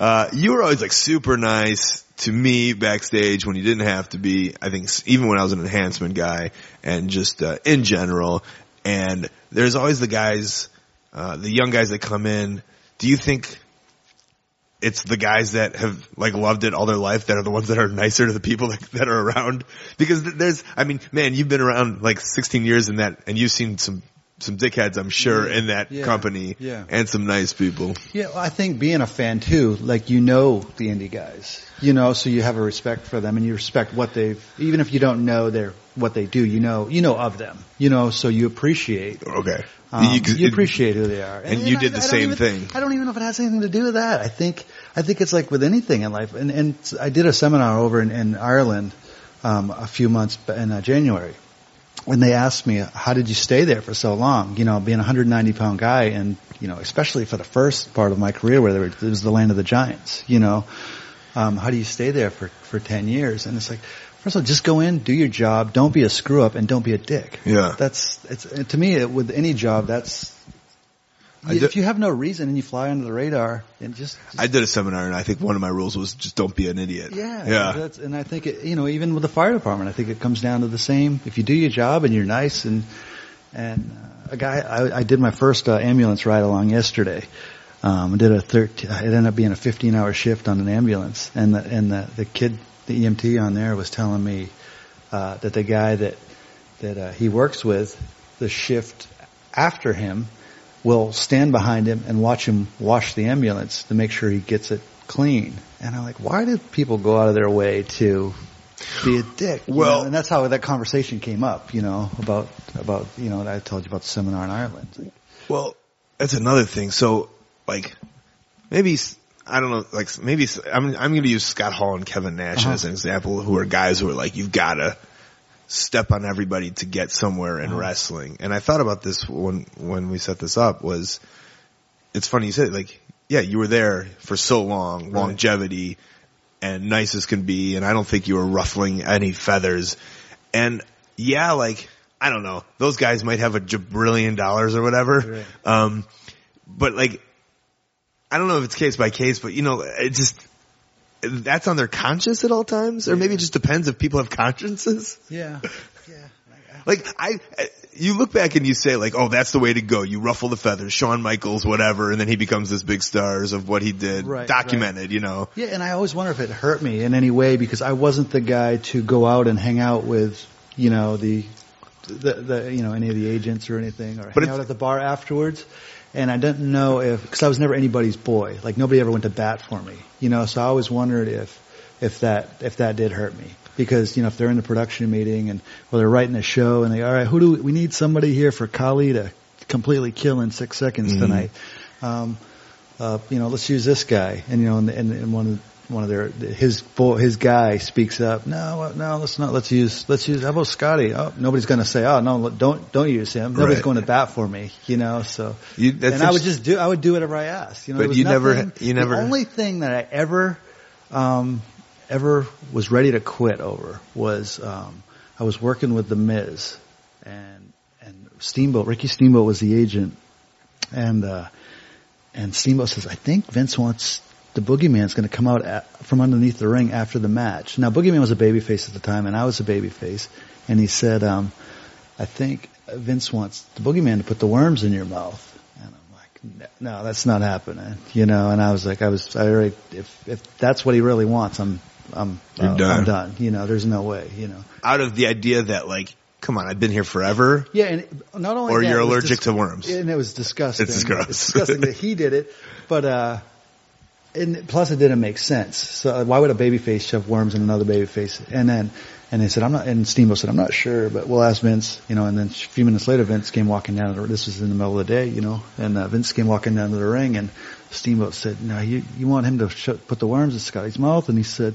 uh, you were always like super nice to me backstage when you didn't have to be I think even when I was an enhancement guy and just uh, in general. And there's always the guys uh, the young guys that come in. Do you think it's the guys that have like loved it all their life that are the ones that are nicer to the people that, that are around? Because there's I mean man you've been around like 16 years in that and you've seen some some dickheads I'm sure in that Yeah. company Yeah. and some nice people Yeah, well, I think being a fan too, like you know the indie guys, you know, so you have a respect for them and you respect what they've, even if you don't know their, what they do, you know, you know of them, you know, so you appreciate, okay um, you, You- appreciate who they are. And you did the don't same even- thing. I don't even know if it has anything to do with that. I think, I think it's like with anything in life. And, and I did a seminar over in, in Ireland, um, a few months in uh, January when they asked me, how did you stay there for so long? You know, being a 190 pound guy and, you know, especially for the first part of my career where there were, it was the land of the giants, you know, um, how do you stay there for, for 10 years? And it's like, first of all, just go in, do your job, don't be a screw up and don't be a dick. Yeah. That's, it's, to me, it, with any job, that's, I if you have no reason and you fly under the radar and just, just I did a seminar and I think one of my rules was just don't be an idiot yeah, yeah That's, and I think it, you know, even with the fire department, I think it comes down to the same. If you do your job and you're nice and and uh, a guy, I, I did my first uh, ambulance ride along yesterday. Um, I did a 13, it ended up being a 15 hour shift on an ambulance and the, and the, the kid, the EMT on there was telling me, uh, that the guy that, that, uh, he works with, the shift after him will stand behind him and watch him wash the ambulance to make sure he gets it clean. And I'm like, why do people go out of their way to be a dick? Well- know? and that's how that conversation came up, you know, about, about, you know, I told you about the seminar in Ireland. Like, Well, that's another thing. So, like, maybe I don't know. Like, maybe I'm I'm going to use Scott Hall and Kevin Nash Uh-huh. as an example, who are guys who are like, you've got to step on everybody to get somewhere in wrestling. And I thought about this when when we set this up. Was it's funny you said like, yeah, you were there for so long, longevity. and nice as can be, and I don't think you were ruffling any feathers. And yeah, like I don't know, those guys might have a jabrillion dollars or whatever. Right. Um, but like, I don't know if it's case by case, but you know, it just that's on their conscience at all times, or maybe it just depends if people have consciences. Yeah. Yeah. Like I, you look back and you say like, oh, that's the way to go. You ruffle the feathers, Shawn Michaels, whatever, and then he becomes this big stars of what he did, Right, documented, you know. Yeah, and I always wonder if it hurt me in any way because I wasn't the guy to go out and hang out with, you know, the, the, the you know, any of the agents or anything, or But hang out at the bar afterwards. And I didn't know if, because I was never anybody's boy. Like nobody ever went to bat for me, you know. So I always wondered if, if that, if that did hurt me. Because you know, if they're in the production meeting and or they're writing a show and they, all right, who do we, we need somebody here for Khali to completely kill in six seconds tonight. Um, uh, you know, let's use this guy. And you know, and, and, and one of one of their his his guy speaks up. No, no, let's not. Let's use let's use. How about Scotty? Oh, nobody's going to say, oh no, don't don't use him. Nobody's Right. going to bat for me. You know, so You- and I would just do. I would do whatever I asked. You know, But you never- you never- The only thing that I ever um, ever was ready to quit over was um, I was working with the Miz and and Steamboat. Ricky Steamboat was the agent, and uh, and Steamboat says, I think Vince wants the Boogeyman's going to come out at, from underneath the ring after the match. Now Boogeyman was a babyface at the time, and I was a babyface, and he said, um, I think Vince wants the Boogeyman to put the worms in your mouth. And I'm like, no, no, that's not happening, you know. And I was like, I was, I already, if if that's what he really wants, I'm, I'm, uh, done. I'm done. You know, there's no way, you know. Out of the idea that like, come on, I've been here forever. Yeah, and not only Or that, you're allergic dis- to worms. and it was disgusting. It's gross. It's disgusting that he did it, but uh, and plus it didn't make sense. So uh, why would a baby face shove worms in another baby face? And then and they said I'm not. And Steamboat said I'm not sure, but we'll ask Vince. You know, and then a few minutes later, Vince came walking down. The, this was in the middle of the day, you know, and uh, Vince came walking down to the ring, and Steamboat said, "No, you you want him to sh- put the worms in Scotty's mouth?" And he said.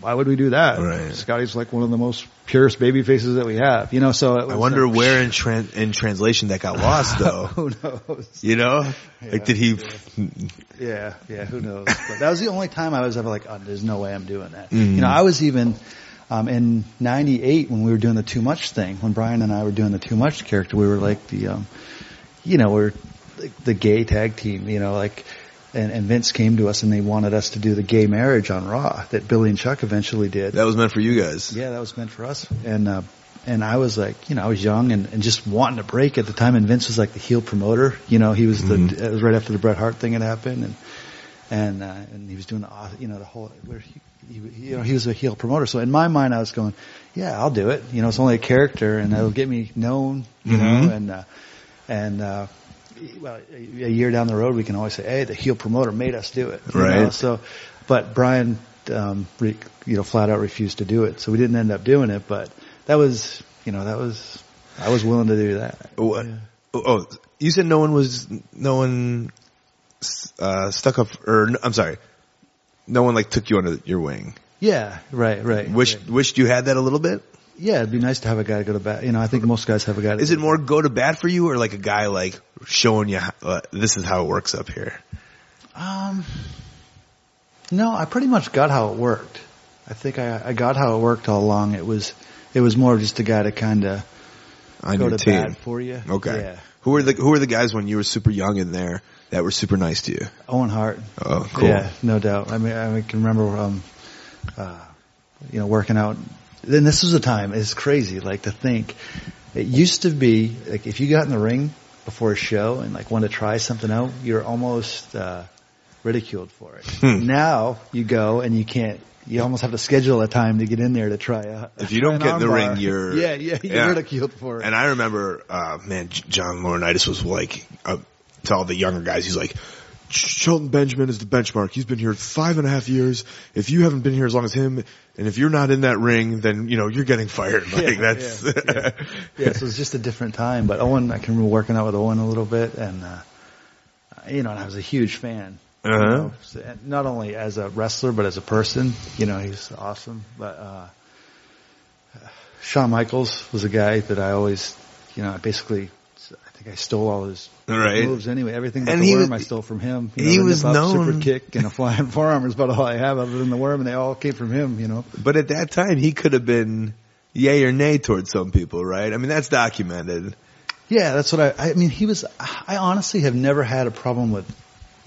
Why would we do that? Right. Scotty's like one of the most purest baby faces that we have, you know. So it I wonder like, where in tran- in translation that got lost though. Who knows? You know, like did he? Yeah, yeah, who knows? But that was the only time I was ever like, oh, there's no way I'm doing that. Mhm. You know, I was even, um, in 98 when we were doing the Too Much thing, when Brian and I were doing the Too Much character, we were like the, um, you know, we we're like the gay tag team, you know, like, and, and Vince came to us and they wanted us to do the gay marriage on Raw that Billy and Chuck eventually did. That was meant for you guys. Yeah, that was meant for us. And, uh, and I was like, you know, I was young and, and just wanting to break at the time. And Vince was like the heel promoter. You know, he was the, it was right after the Bret Hart thing had happened. And, and, uh, and he was doing the, you know, the whole, where he, he, you know, he was a heel promoter. So in my mind, I was going, yeah, I'll do it. You know, it's only a character and it'll get me known, you Mhm. know, and, uh, and, uh, well, a year down the road, we can always say, "Hey, the heel promoter made us do it." Right. know? So, but Brian, um, re, you know, flat out refused to do it, so we didn't end up doing it. But that was, you know, that was, I was willing to do that. What? Yeah. Oh, oh, you said no one was, no one, uh, stuck up, or I'm sorry, no one like took you under your wing. Yeah, right, right. Wished, right. wished you had that a little bit. Yeah, it'd be nice to have a guy go to bat. You know, I think most guys have a guy. Is it more go to bat for you, or like a guy like showing you how, uh, this is how it works up here? Um, no, I pretty much got how it worked. I think I, I got how it worked all along. It was, it was more just a guy to kind of go to team. bat for you. Okay. Yeah. Who were the Who were the guys when you were super young in there that were super nice to you? Owen Hart. Oh, cool. Yeah, no doubt. I mean, I can remember, um, uh, you know, working out. Then this was a time. It's crazy, like to think. It used to be like if you got in the ring before a show and like wanted to try something out, you're almost uh, ridiculed for it. Hmm. Now you go and you can't. You almost have to schedule a time to get in there to try out. If you don't get in the armbar. ring, you're- yeah, yeah, you're yeah. ridiculed for it. And I remember, uh, man, John Laurinaitis was like, uh, to all the younger guys, he's like, Shelton Benjamin is the benchmark. He's been here five and a half years. If you haven't been here as long as him, and if you're not in that ring, then, you know, you're getting fired. Like, Yeah, that's, yeah, yeah. yeah, so it was just a different time. But Owen, I can remember working out with Owen a little bit, and uh, you know, and I was a huge fan. Uh-huh. know, and not only as a wrestler, but as a person. You know, he's awesome. But uh, Shawn Michaels was a guy that I always, you know, I basically, think I stole all his Right. moves anyway. Everything but And the he worm was- I stole from him. he was nip up, known- super kick and a flying forearm is about all I have other than the worm, and they all came from him. You know. But at that time, he could have been yay or nay towards some people, right? I mean, that's documented. Yeah, that's what I. I mean, he was. I honestly have never had a problem with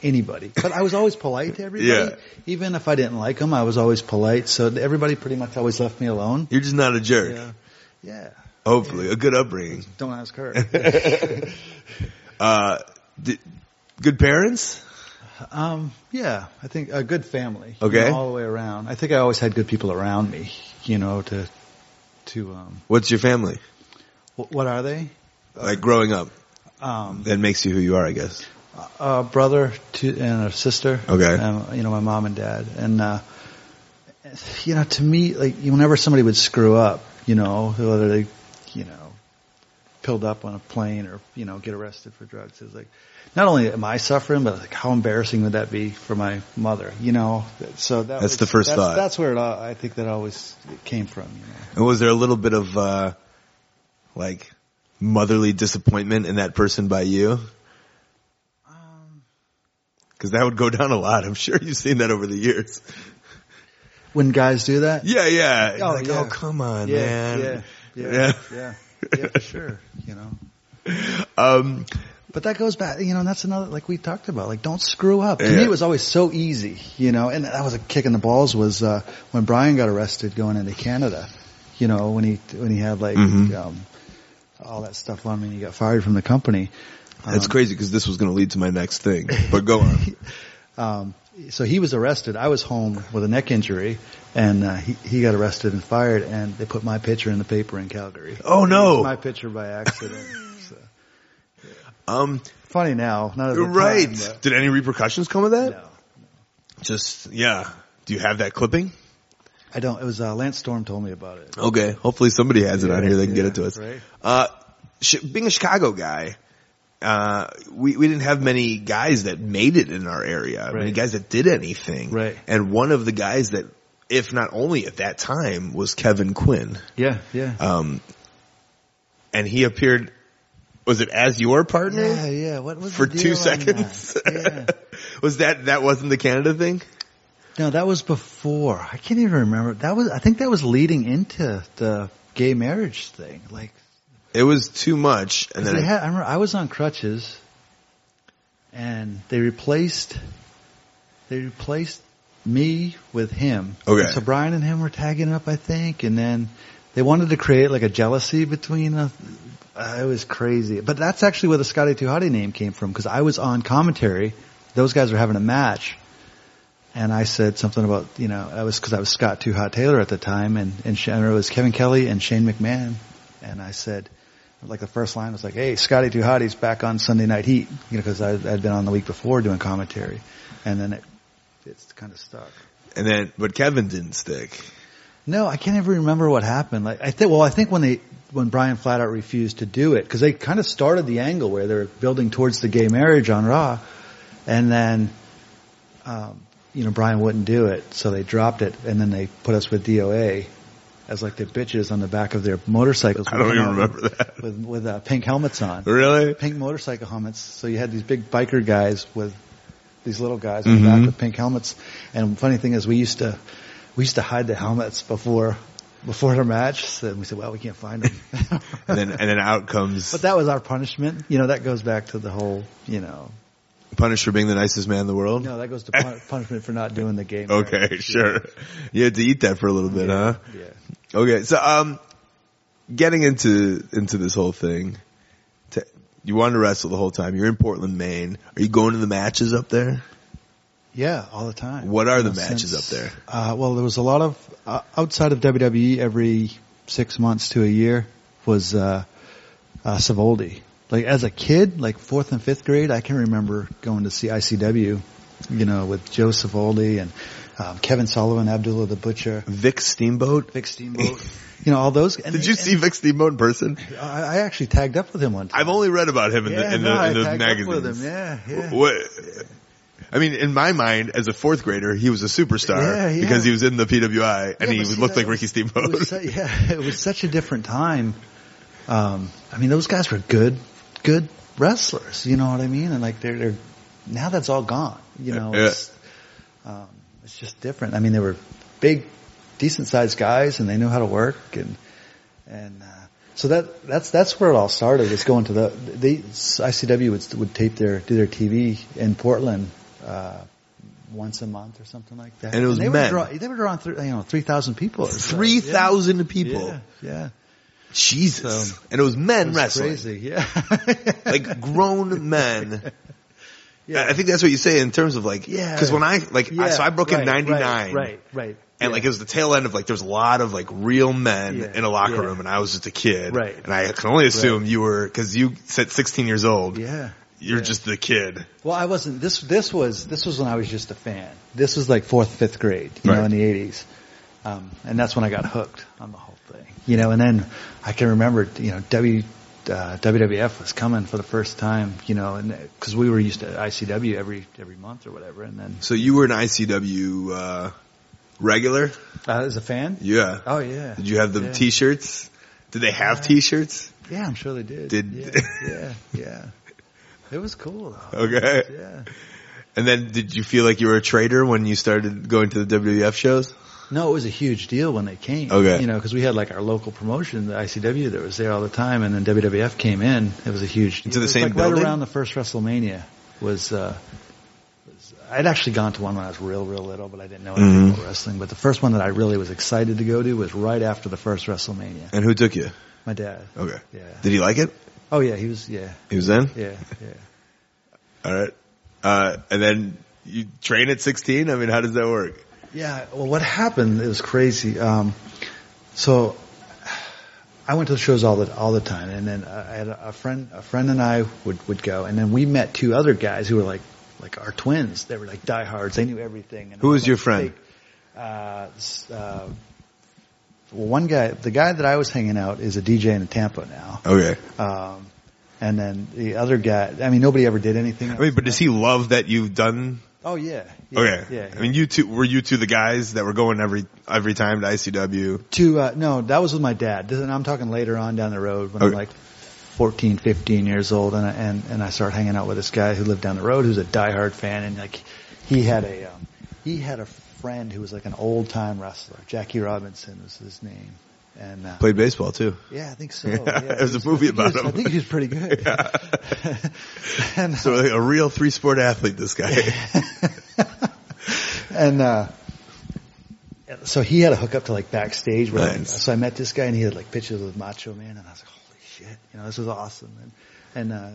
anybody, but I was always polite to everybody. Yeah. Even if I didn't like them, I was always polite. So everybody pretty much always left me alone. You're just not a jerk. Yeah. Yeah. Hopefully, a good upbringing. Don't ask her. Uh, good parents? Um, yeah, I think a good family. you Okay. know, all the way around. I think I always had good people around me, you know, to, to, um, What's your family? wh- what are they? Like growing up, Um, that makes you who you are, I guess. a brother to, and a sister. Okay. Um, you know, my mom and dad. And, uh, you know, to me, like, whenever somebody would screw up, you know, whether they, you pilled up on a plane or, you know, get arrested for drugs, it's like, not only am I suffering, but like, how embarrassing would that be for my mother, you know? So that That's was- the first that's, thought. That's where it, I think that always came from, you know. And was there a little bit of, uh, like, motherly disappointment in that person by you? Um, Cause that would go down a lot. I'm sure you've seen that over the years. When guys do that? Yeah, yeah. Oh, like, yeah. oh, come on, yeah, man. yeah, yeah, Yeah. yeah, yeah, for sure, you know. Um, But that goes back, you know, and that's another, like we talked about, like don't screw up. To Yeah. me, it was always so easy, you know, and that was a kick in the balls was, uh, when Brian got arrested going into Canada, you know, when he, when he had like, Mhm. um, all that stuff on him and he got fired from the company. that's Um, crazy because this was going to lead to my next thing, but go on. Um, so he was arrested. I was home with a neck injury and, uh, he, he got arrested and fired and they put my picture in the paper in Calgary. Oh no. My picture by accident. so. Um, Funny now, not right. time, Did any repercussions come of that? no. Just, yeah. Do you have that clipping? I don't. It was uh, Lance Storm told me about it. Okay. Hopefully somebody has it on here. They can get it to us. right. Uh, being a Chicago guy, uh, we, we didn't have many guys that made it in our area. Many guys that did anything. Right. And one of the guys that, if not only at that time, was Kevin Quinn. Yeah, yeah. Um, and he appeared, was it as your partner? yeah, yeah. What was For two seconds? that? Yeah. was that, that wasn't the Canada thing? No, that was before. I can't even remember. That was. I think that was leading into the gay marriage thing. Like, It was too much. And then they had. I remember I was on crutches, and they replaced. They replaced me with him. Okay. And so Brian and him were tagging up, I think, and then they wanted to create like a jealousy between us. Uh, it was crazy, but that's actually where the Scotty Too Hottie name came from because I was on commentary. Those guys were having a match, and I said something about you know I was because I was Scott Too Hot Taylor at the time, and and it was Kevin Kelly and Shane McMahon, and I said. Like the first line was like, "Hey, Scotty Too Hottie's back on Sunday Night Heat," you know, because I'd been on the week before doing commentary, and then it it's kind of stuck. and then, but Kevin didn't stick. No, I can't even remember what happened. Like I think, well, I think when they when Brian flat out refused to do it because they kind of started the angle where they're building towards the gay marriage on Raw, and then, um, you know, Brian wouldn't do it, so they dropped it, and then they put us with DOA as like the bitches on the back of their motorcycles. I don't with, even remember that. with with uh, pink helmets on, Really? pink motorcycle helmets. So you had these big biker guys with these little guys in the Mhm. back with pink helmets. And funny thing is, we used to we used to hide the helmets before before the match. So we said, well, we can't find them. And then, and then out comes but that was our punishment. You know, that goes back to the whole, you know, punished for being the nicest man in the world. no, that goes to pun- punishment for not doing the game. right. Okay, sure. You had to eat that for a little bit, huh? Yeah. Okay, so um, getting into into this whole thing, t- you wanted to wrestle the whole time. You're in Portland, Maine. Are you going to the matches up there? Yeah, all the time. What are the know, matches up there? Uh, well, there was a lot of uh, outside of WWE every six months to a year was uh, uh, Savoldi. Like as a kid, like fourth and fifth grade, I can remember going to see ICW, you know, with Joe Savoldi and um, Kevin Sullivan, Abdullah the Butcher, Vic Steamboat. Vic Steamboat. you know, all those. And Did you see Vic Steamboat in person? I, I actually tagged up with him one time. I've only read about him in yeah, the in no, the, I in the tagged magazines. up with him. Yeah, yeah. What? I mean, in my mind, as a fourth grader, he was a superstar Yeah, yeah. because he was in the PWI and he looked that like Ricky Steamboat. It su- yeah, it was such a different time. Um, I mean, those guys were good good wrestlers. You know what I mean? And like they're, they're now that's all gone. You know, um, it's just different. I mean, they were big, decent sized guys, and they knew how to work, and and uh, so that that's that's where it all started. Was going to the they ICW would would tape their do their TV in Portland. Uh, once a month or something like that, And it was they men. Would draw, they were drawing, th- you know, three thousand people. or so. Three thousand people. Yeah, yeah. Jesus. So- and it was men It was wrestling. crazy. Yeah, Like grown men. Yeah. I think that's what you say in terms of like, Yeah. cause when I, like, I, Yeah, so I broke in 99. Right, right. right. And Yeah. like it was the tail end of like there's a lot of like real men Yeah, in a locker room and I was just a kid. Right. And I can only assume you were, cause you said 16 years old. yeah. You're just the kid. Well, I wasn't. This this was this was when I was just a fan. This was like fourth, fifth grade, you know, in the eighties, um, and that's when I got hooked on the whole thing. You know, and then I can remember, you know, W. Uh, WWF was coming for the first time, you know, and because we were used to ICW every every month or whatever, and then So you were an ICW, uh, regular? uh, as a fan, Yeah. oh yeah, Did you have the Yeah. t-shirts? Did they have t-shirts? yeah, I'm sure they did. Did- yeah, yeah, yeah. It was cool though. Okay. Yeah. And then did you feel like you were a traitor when you started going to the WWF shows? No, it was a huge deal when they came. Okay. You know, because we had like our local promotion, the ICW, that was there all the time, and then WWF came in. It was a huge deal. Into the same like building? Right around the first WrestleMania was. uh was- I'd actually gone to one when I was real, real little, but I didn't know anything Mhm. about wrestling. But the first one that I really was excited to go to was right after the first WrestleMania. And who took you? My dad. Okay. Yeah. Did he like it? Oh yeah, he was. Yeah, He was in? yeah, yeah. All right. Uh, and then you train at 16? I mean, how does that work? Yeah, well, what happened? It was crazy. Um, so I went to the shows all the all the time, and then I had a, a friend, a friend and I would would go, and then we met two other guys who were like like our twins. They were like diehards. They knew everything. And Who was your friend? big, Uh, uh, well, one guy, the guy that I was hanging out is a DJ in Tampa now. Okay. Um, and then the other guy, I mean, nobody ever did anything. I mean, but does he love that you've done? Oh yeah. yeah Okay. Yeah. I mean, you two, were you two the guys that were going every, every time to ICW? To uh, no, that was with my dad. This- And I'm talking later on down the road when I'm like 14, 15 years old, and I, and and I started hanging out with this guy who lived down the road, who's a diehard fan, and like he had a um, he had a friend who was like an old time wrestler. Jackie Robinson was his name, and uh, Played baseball too. yeah, I think so. Yeah, Yeah, there's a movie I think he about was- him. I think he was pretty good. Yeah. and, So like a real three sport athlete, this guy. and uh so he had a hook up to like backstage where Nice. so I met this guy and he had like pictures with Macho Man and I was like, holy shit, you know, this is awesome. And and uh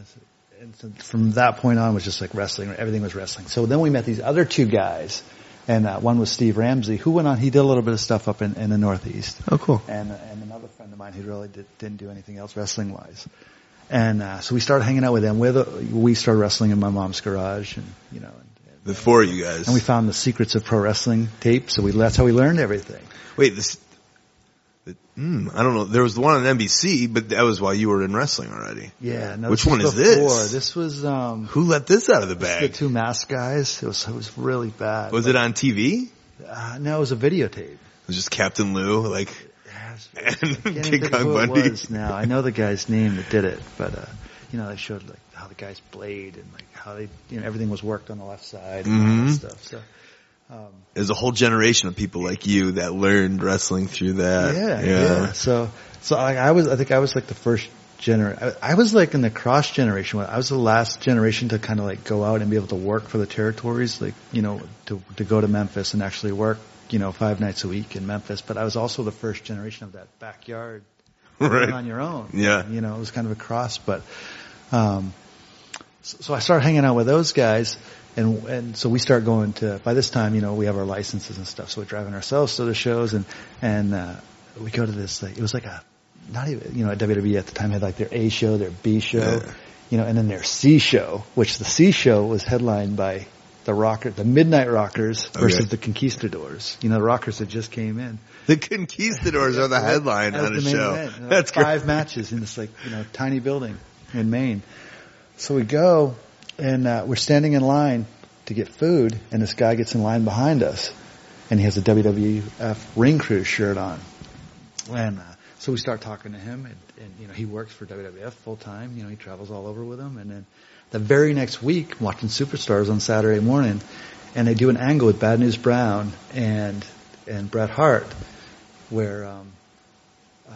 and so from that point on it was just like wrestling. Everything was wrestling. So then we met these other two guys, and uh, one was Steve Ramsey, who went on. He did a little bit of stuff up in, in the Northeast. Oh, cool. And and another friend of mine who really did, didn't do anything else wrestling wise. And uh, so we started hanging out with them. With we started wrestling in my mom's garage, and you know, and, The four of you guys. and we found the secrets of pro wrestling tape. So we that's how we learned everything. Wait, this, the- hmm, I don't know. There was the one on NBC, but that was while you were in wrestling already. Yeah. No, Which one is this? before. This was um, Who let this out of the the bag? two masked guys. It was it was really bad. Was it on TV? Uh, no, it was a videotape. It was just Captain Lou, like, Yeah, and King Kong Bundy. was now. I know the guy's name that did it, but uh, you know they showed like how the guy's blade and like how they you know everything was worked on the left side and all Mhm. that stuff. So um, There's a whole generation of people like you that learned wrestling through that. yeah, yeah, So so I, I was I think I was like the first gener. I, I was like in the cross generation. I was the last generation to kind of like go out and be able to work for the territories, like you know to to go to Memphis and actually work you know five nights a week in Memphis. But I was also the first generation of that backyard Right. on your own. Yeah. You know, it was kind of a cross, but, um, so, so I started hanging out with those guys and, and so we start going to, by this time, you know, we have our licenses and stuff, so we're driving ourselves to the shows and, and, uh, we go to this, like, it was like a, not even, you know, at WWE at the time had like their A show, their B show, Yeah. you know, and then their C show, which the C show was headlined by the rocker, the Midnight Rockers versus Okay. the Conquistadors. You know, the Rockers that just came in. The Conquistadors are the headline on a show. event. That's five matches in this like you know tiny building in Maine. So we go and uh, we're standing in line to get food, and this guy gets in line behind us, and he has a WWF Ring Crew shirt on, and uh, so we start talking to him, and, and you know he works for WWF full time. You know he travels all over with them, and then the very next week, watching Superstars on Saturday morning, and they do an angle with Bad News Brown and and Bret Hart, where um, uh,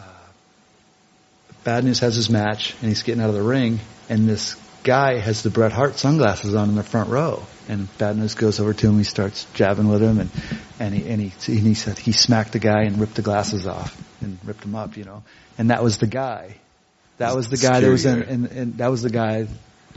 Bad News has his match, and he's getting out of the ring, and this guy has the Bret Hart sunglasses on in the front row. And Bad News goes over to him. He starts jabbing with him, and and he and he and he said he smacked the guy and ripped the glasses off and ripped him up, you know. And that was the guy. That was the guy that was in, and, and that was the guy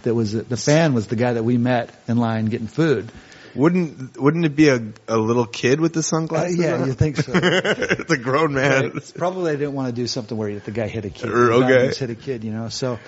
that was the fan was the guy that we met in line getting food. Wouldn't wouldn't it be a a little kid with the Uh, sunglasses? yeah, on? you think so? it's a grown man. Right? Probably they didn't want to do something where the guy hit a kid. Er, The guy okay. just hit a kid, you know. So,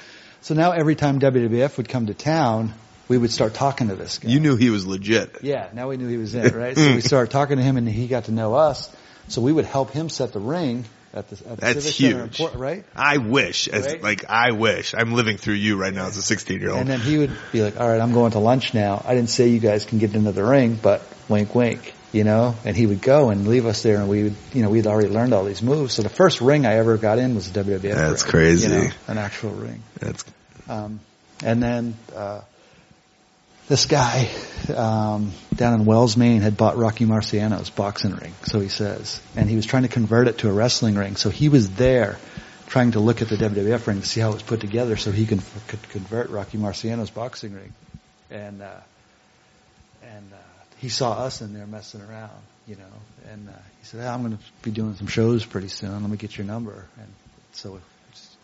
so now every time WWF would come to town, we would start talking to this guy. You knew he was legit. Yeah, now we knew he was in, right? so we started talking to him, and he got to know us. So we would help him set the ring at the, at the That's huge. Port- right? I wish, as Right? like I wish, I'm living through you right now as a 16 year old. And then he would be like, "All right, I'm going to lunch now. I didn't say you guys can get into the ring, but wink, wink." You know, and he would go and leave us there, and we would, you know, we'd already learned all these moves. So the first ring I ever got in was a WWF. That's ring, crazy. You know, an actual ring. That's Um, and then uh, this guy um, down in Wells, Maine, had bought Rocky Marciano's boxing ring, so he says, and he was trying to convert it to a wrestling ring. So he was there trying to look at the WWF ring to see how it was put together, so he can, could convert Rocky Marciano's boxing ring. And uh, and uh, he saw us in there messing around, you know, and uh, he said, hey, "I'm going to be doing some shows pretty soon. Let me get your number." And so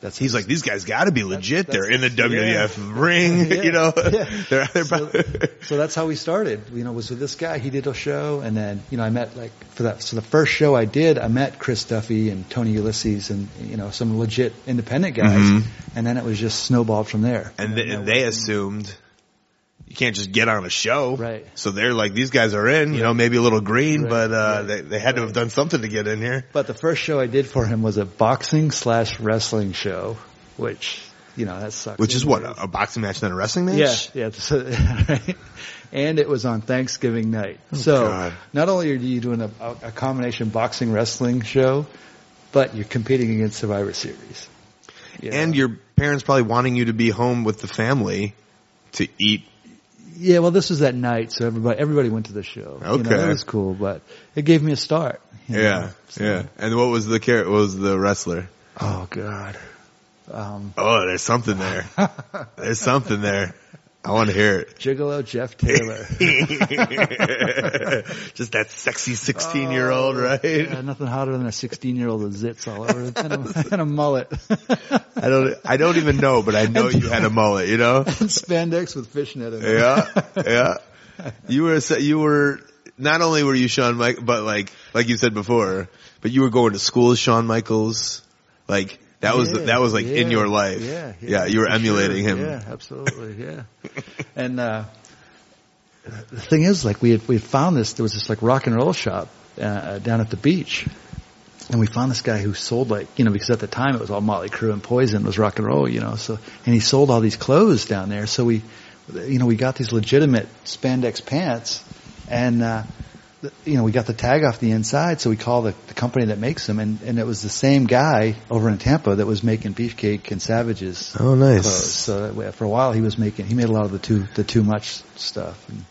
that's he's like these guys got to be legit. that's- They're in the yeah. WWF ring, Yeah. you know. Yeah. They're, they're so, so that's how we started. You know, was with this guy. He did a show, and then you know I met like for that. So the first show I did, I met Chris Duffy and Tony Ulysses, and you know some legit independent guys, Mhm. and then it was just snowballed from there. and, they, and they assumed you can't just get on a show, Right. So they're like, these guys are in, you know, maybe a little green, Right, but uh, right, they they had to have done something to get in here. But the first show I did for him was a boxing slash wrestling show, which you know that sucks. Which is what a, a boxing match, then a wrestling match. Yeah, yeah. So, right? And it was on Thanksgiving night. so Oh, God. not only are you doing a, a combination boxing wrestling show, but you're competing against Survivor Series. You and know? your parents probably wanting you to be home with the family to eat. Yeah. Well, this was that night, so everybody everybody went to the show. You know, Okay. it was cool, but it gave me a start. you know, Yeah, so- yeah. And what was the char- what was the wrestler? Oh God. Um, Oh, there's something there. there's something there. I want to hear it. Gigolo Jeff Taylor. Just that sexy 16 year old, right? Oh, Yeah, nothing hotter than a 16 year old with zits all over and a, and a mullet. I don't, I don't even know, but I know you had a mullet, you know? Spandex with fishnet in it. Yeah, yeah. You were, you were, not only were you Shawn Mike, but like, like you said before, but you were going to school as Shawn Michaels. Like, that was, Yeah, that was like in your life. Yeah, Yeah, you were emulating sure. him. Yeah, absolutely. Yeah. and uh the thing is, like, we had we had found this. There was this like rock and roll shop uh, down at the beach, and we found this guy who sold like you know because at the time it was all Motley Crue and Poison was rock and roll, you know. So and he sold all these clothes down there. So we, you know, we got these legitimate spandex pants, and. uh you know, we got the tag off the inside, so we called the, the company that makes them, and, and it was the same guy over in Tampa that was making Beefcake and Savages Oh, nice. clothes. So for a while, he was making, he made a lot of the too the too much stuff. And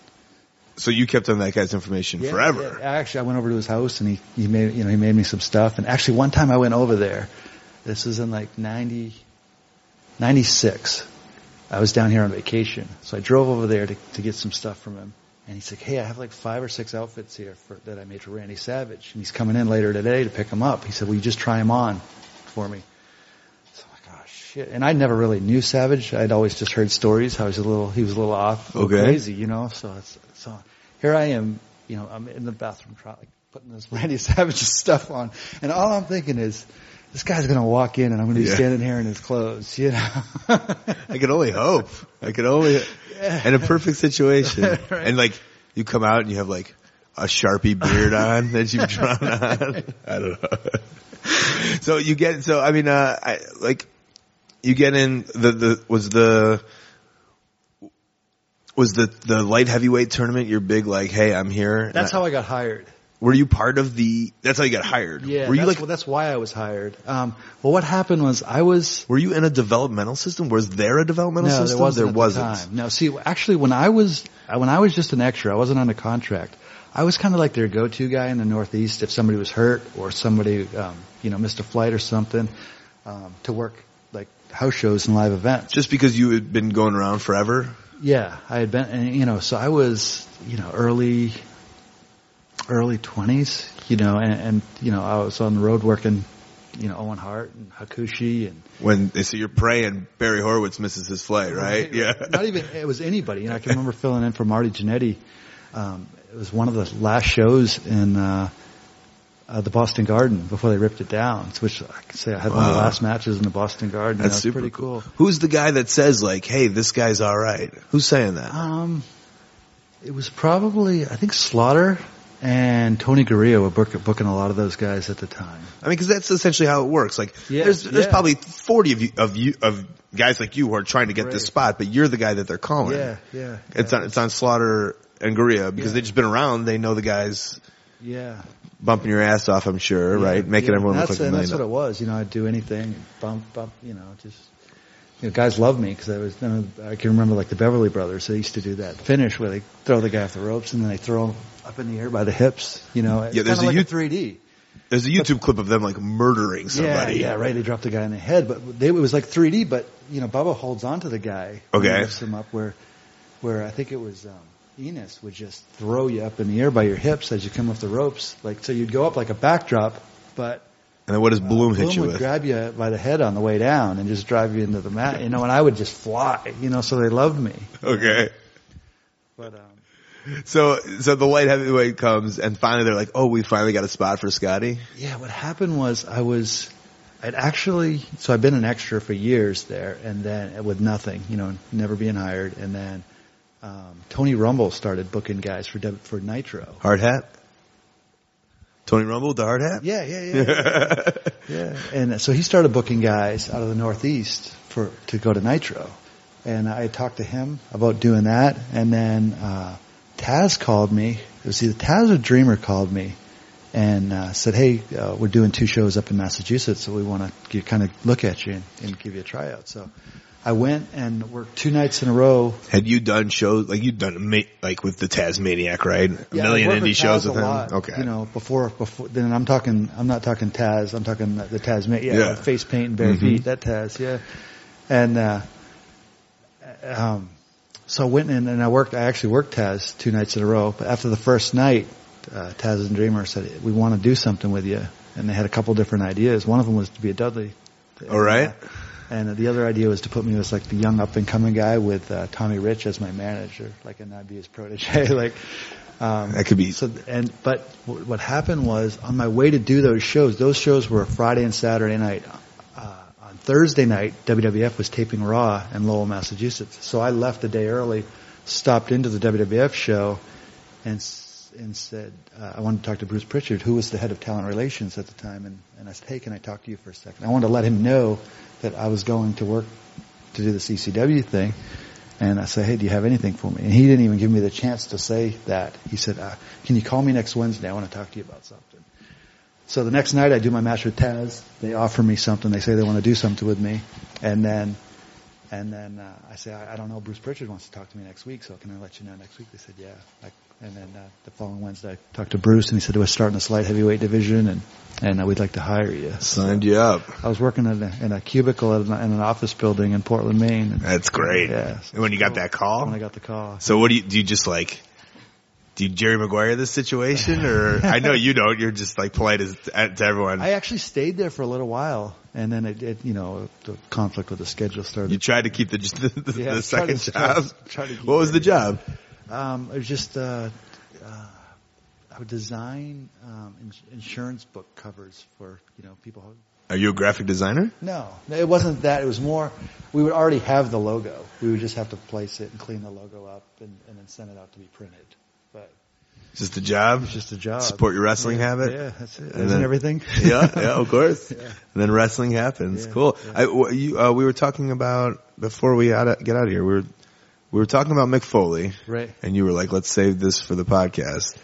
So you kept on that guy's information Yeah, forever. yeah. Actually, I went over to his house and he he made you know he made me some stuff. And actually, one time I went over there. This was in like 90, 96. I was down here on vacation, so I drove over there to to get some stuff from him. And he's like, "Hey, I have like five or six outfits here for, that I made for Randy Savage, and he's coming in later today to pick them up." He said, "Will you just try them on for me?" So I'm like, "Oh shit!" And I never really knew Savage. I'd always just heard stories how he was a little he was a little off, a little Okay. crazy, you know. So it's so here I am, you know, I'm in the bathroom trying like putting this Randy Savage stuff on, and all I'm thinking is. This guy's gonna walk in and I'm gonna be Yeah. standing here in his clothes, you know. I could only hope. I could only, yeah. in a perfect situation. Right. And like, you come out and you have like a Sharpie beard on that you've drawn on. I don't know. So you get, so I mean, uh, I, like, you get in the, the, was the, was the, the light heavyweight tournament your big like, hey, I'm here? That's how I got hired. Were you part of the? That's how you got hired. Yeah, Were you that's, like? well, that's why I was hired. Um, well, what happened was I was were you in a developmental system? Was there a developmental no, system? there wasn't. There at the wasn't. time. No, see, actually, when I was uh, when I was just an extra, I wasn't on a contract. I was kind of like their go-to guy in the Northeast if somebody was hurt or somebody, um, you know, missed a flight or something, um, to work like house shows and live events. Just because you had been going around forever. Yeah, I had been, and you know, so I was, you know, early, early twenties, you know, and, and you know, I was on the road working, you know, Owen Hart and Hakushi and When they say you're praying, Barry Horowitz misses his flight, right? Yeah. Not even it was anybody. You know, I can remember filling in for Marty Jannetty. Um, it was one of the last shows in uh, uh, the Boston Garden before they ripped it down. Which I can say I had one of the last matches in the Boston Garden. That's That's super pretty cool. Who's the guy that says like, "Hey, this guy's all right"? Who's saying that? Um, it was probably I think Slaughter and Tony Garea were book, booking a lot of those guys at the time. I mean, because that's essentially how it works. Like, Yeah, there's there's yeah. probably forty of you of you of guys like you who are trying to get this spot, but you're the guy that they're calling. Yeah, yeah. It's on it's on Slaughter and Garea because Yeah. they've just been around. They know the guys Yeah. bumping your ass off. I'm sure, right? Making yeah. everyone look like a million. that's what it was. You know, I'd do anything, bump, bump. You know, just you know, guys loved me because I was. You know, I can remember like the Beverly Brothers. They used to do that finish where they throw the guy off the ropes and then they throw him up in the air by the hips. You know, Yeah, there's a like youth- 3D. There's a YouTube clip of them like murdering somebody. Yeah, yeah, right. They dropped the guy in the head, but they, it was like 3D. But you know, Bubba holds on to the guy. and Okay. lifts him up where, where I think it was um, Enos would just throw you up in the air by your hips as you come off the ropes. Like so, you'd go up like a backdrop, but And then what does Bloom hit Bloom you would with? grab you by the head on the way down and just drive you into the mat, you know, and I would just fly, you know, so they loved me. Okay. But, um, So so the light heavyweight comes and finally they're like, oh, we finally got a spot for Scotty. yeah, what happened was I was, I'd actually, so I'd been an extra for years there and then with nothing, you know, never being hired. And then, um, Tony Rumble started booking guys for, for Nitro. Hard hat. Tony Rumble the hard hat. Yeah, yeah, yeah. yeah. Yeah, and so he started booking guys out of the Northeast for to go to Nitro, and I talked to him about doing that, and then uh, Taz called me. It was either Taz or Dreamer called me, and uh, said, "Hey, uh, we're doing two shows up in Massachusetts, so we want to kind of look at you and, and give you a tryout." So I went and worked two nights in a row. Had you done shows like you'd done like with the Tasmaniac, right? A Yeah, million indie with shows with a him. lot, Okay. You know, before before then I'm talking I'm not talking Taz, I'm talking the, the Tasman yeah, Yeah. face paint and bare Mhm. feet, that Taz, yeah. And uh um so I went in and I worked I actually worked Taz two nights in a row, but after the first night, uh Taz and Dreamer said, We want to do something with you and they had a couple different ideas. One of them was to be a Dudley. All right. And the other idea was to put me as like the young up and coming guy with uh, Tommy Rich as my manager, like and I'd be his protege. like um, That could be- So and but w- what happened was on my way to do those shows, those shows were Friday and Saturday night. Uh, on Thursday night, WWF was taping Raw in Lowell, Massachusetts. So I left a day early, stopped into the WWF show, and and said uh, I wanted to talk to Bruce Prichard, who was the head of talent relations at the time, and and I said, hey, can I talk to you for a second? I wanted to let him know that I was going to work to do the ECW thing. And I said, hey, do you have anything for me? And he didn't even give me the chance to say that. He said, uh, can you call me next Wednesday? I want to talk to you about something. So the next night I do my match with Taz. They offer me something. They say they want to do something with me. And then, and then, uh, I say, I, I don't know. Bruce Prichard wants to talk to me next week. So can I let you know next week? They said, yeah. And then, uh, the following Wednesday I talked to Bruce and he said, we're starting this light heavyweight division and, and uh, we'd like to hire you. Signed you up. I was working in a, in a cubicle in, an- in an office building in Portland, Maine. And That's great. Yeah. And when you got that call, when I got the call. so what do you do? You just like. Do you Jerry Maguire this situation, or I know you don't. You're just like polite as to everyone. I actually stayed there for a little while, and then it, it you know, the conflict with the schedule started. you tried to keep the the, the, Yeah, the second job. to what was the job? Um, it was just uh, uh, I would design um, ins- insurance book covers for you know people. Who, Are you a graphic designer? no, it wasn't that. It was more. We would already have the logo. We would just have to place it and clean the logo up, and, and then send it out to be printed. But it's Just a job. it's just a job. Support your wrestling yeah, habit. Yeah, that's it. And Isn't then- everything? yeah, yeah, of course. Yeah. And then wrestling happens. Yeah, cool. I, you, uh, we were talking about before we out get out of here. We were we were talking about Mick Foley, Right. and you were like, "Let's save this for the podcast."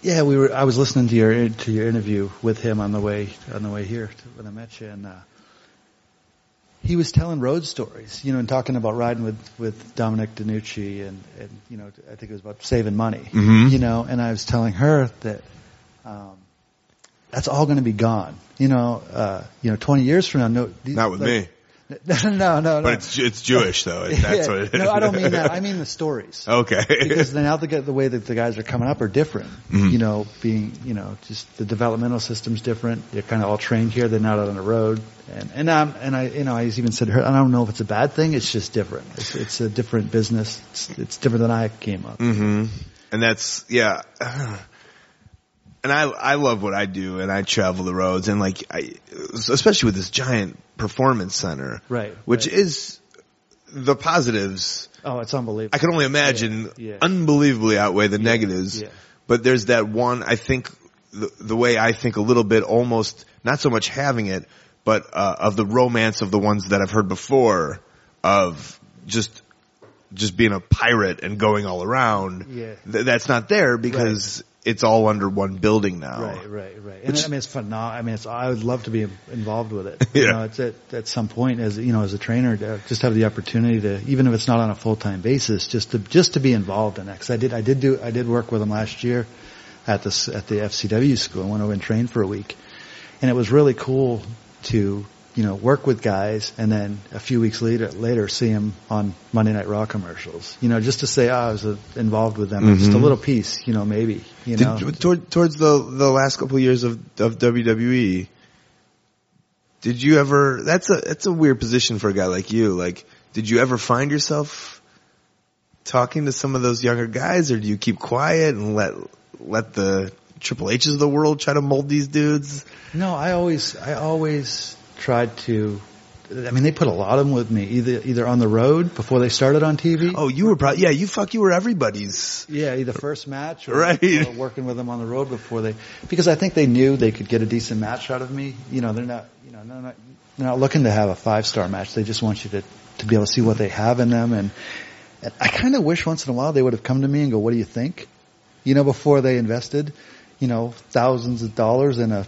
Yeah, we were. I was listening to your to your interview with him on the way on the way here to, when I met you, and uh, he was telling road stories, you know, and talking about riding with with Dominic DeNucci, and and you know, I think it was about saving money, Mhm. you know, and I was telling her that um, that's all going to be gone, you know, uh, you know, twenty years from now, no, these- Not with like- me. no, no, no, But it's it's Jewish though. That's Yeah. what it is. No, I don't mean that. I mean the stories Okay. because now the the way that the guys are coming up are different. Mhm. You know, being you know just the developmental system's different. They're kind of all trained here. They're not out on the road. And and um and I you know I even said to her I don't know if it's a bad thing. It's just different. It's it's a different business. It's, it's different than I came up. hmm And that's yeah. And I I love what I do, and I travel the roads, and like I, especially with this giant performance center, Right, Which right. is the positives. Oh, it's unbelievable. I can only imagine Yeah, yeah. unbelievably outweigh the negatives. yeah. But there's that one. I think the, the way I think a little bit, almost not so much having it, but uh, of the romance of the ones that I've heard before of just just being a pirate and going all around. Yeah. Th- that's not there because it's all under one building now. Right, right, right. And Which- I mean, it's phenomenal. I mean, it's, I would love to be involved with it. You Yeah. know, it's at, at some point as, you know, as a trainer to just have the opportunity to, even if it's not on a full-time basis, just to, just to be involved in it. Cause I did, I did do, I did work with them last year at this, at the FCW school. I went over and trained for a week. And it was really cool to, you know, work with guys and then a few weeks later, later see them on Monday Night Raw commercials. You know, just to say, oh, I was uh, involved with them. Just a Mhm. little piece, you know, maybe, you know. Did, toward, towards the the last couple of years of of WWE, did you ever? That's a that's a weird position for a guy like you. Like, did you ever find yourself talking to some of those younger guys, or do you keep quiet and let let the Triple H's of the world try to mold these dudes? No, I always, I always tried to. I mean, they put a lot of them with me, either either on the road before they started on TV. Oh, you were probably yeah. You fuck. You were everybody's. Yeah, either first match or, Right. or working with them on the road before they, because I think they knew they could get a decent match out of me. You know, they're not, you know, they're not, they're not looking to have a five star match. They just want you to to be able to see what they have in them. And, and I kind of wish once in a while they would have come to me and go, "What do you think?" You know, before they invested, you know, thousands of dollars in a,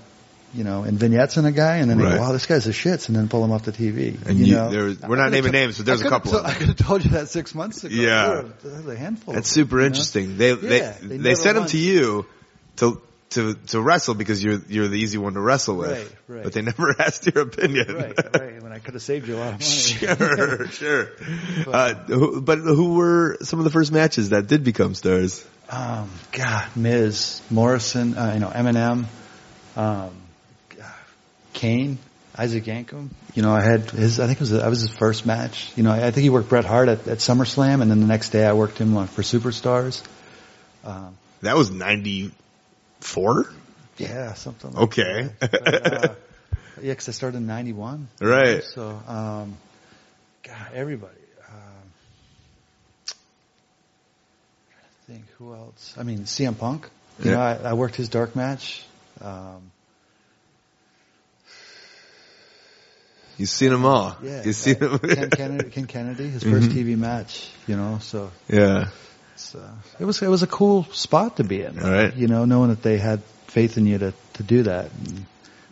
you know, and vignettes in a guy, and then they Right. go, "Wow, this guy's a shits," and then pull him off the TV. And you, you- know, there we're not naming to- names, but there's I a could've couple to- of them. I could have told you that six months ago. Yeah. There's a handful. That's of them, super you know? interesting. They Yeah, they they they, sent them to you to to to wrestle because you're you're the easy one to wrestle with. Right, right. But they never asked your opinion. Right, right. When I could have saved you a lot of money. sure, sure. Uh, who, but who were some of the first matches that did become stars? um, God, Miz, Morrison, uh, you know, MNM, um, God, Kane, Isaac Yankem. You know, I had his. I think it was. I was his first match. You know, I, I think he worked Bret Hart at, at SummerSlam, and then the next day I worked him on, for Superstars. Um, That was ninety four. yeah, something. Like Okay. that. But, uh, yeah, because I started in '91. Right. So, um, God, everybody. Um, I think who else? I mean, CM Punk. You Yeah. know, I, I worked his dark match. Um, You've seen them all. yeah, You've seen uh, them. Ken Kennedy, Ken Kennedy, his 1st Mhm. TV match. You know, so yeah. uh, it was it was a cool spot to be in. Right. You know, knowing that they had faith in you to to do that. And,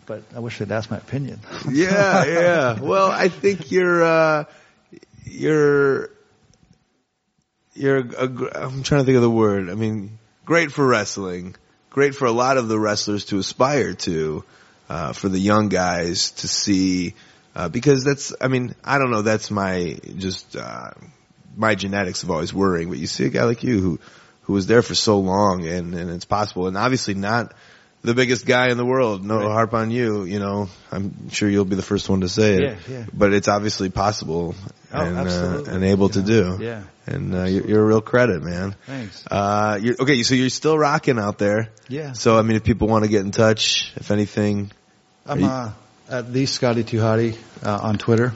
but I wish they'd asked my opinion. yeah, yeah. Well, I think you're, uh, you're, you're, a, gr- I'm trying to think of the word. I mean, great for wrestling, great for a lot of the wrestlers to aspire to, uh, for the young guys to see, uh, because that's, I mean, I don't know, that's my, just, uh, my genetics of always worrying, but you see a guy like you who, who was there for so long and, and it's possible and obviously not the biggest guy in the world. No Right. harp on you, you know, I'm sure you'll be the first one to say it. Yeah, yeah. But it's obviously possible Oh, and, uh, and able You to know, do. Yeah. And, uh, you're, you're a real credit, man. Thanks. Uh, you're, okay, so you're still rocking out there. Yeah. So, I mean, if people want to get in touch, if anything, I'm you- uh, at the Scotty Hottie uh, on Twitter.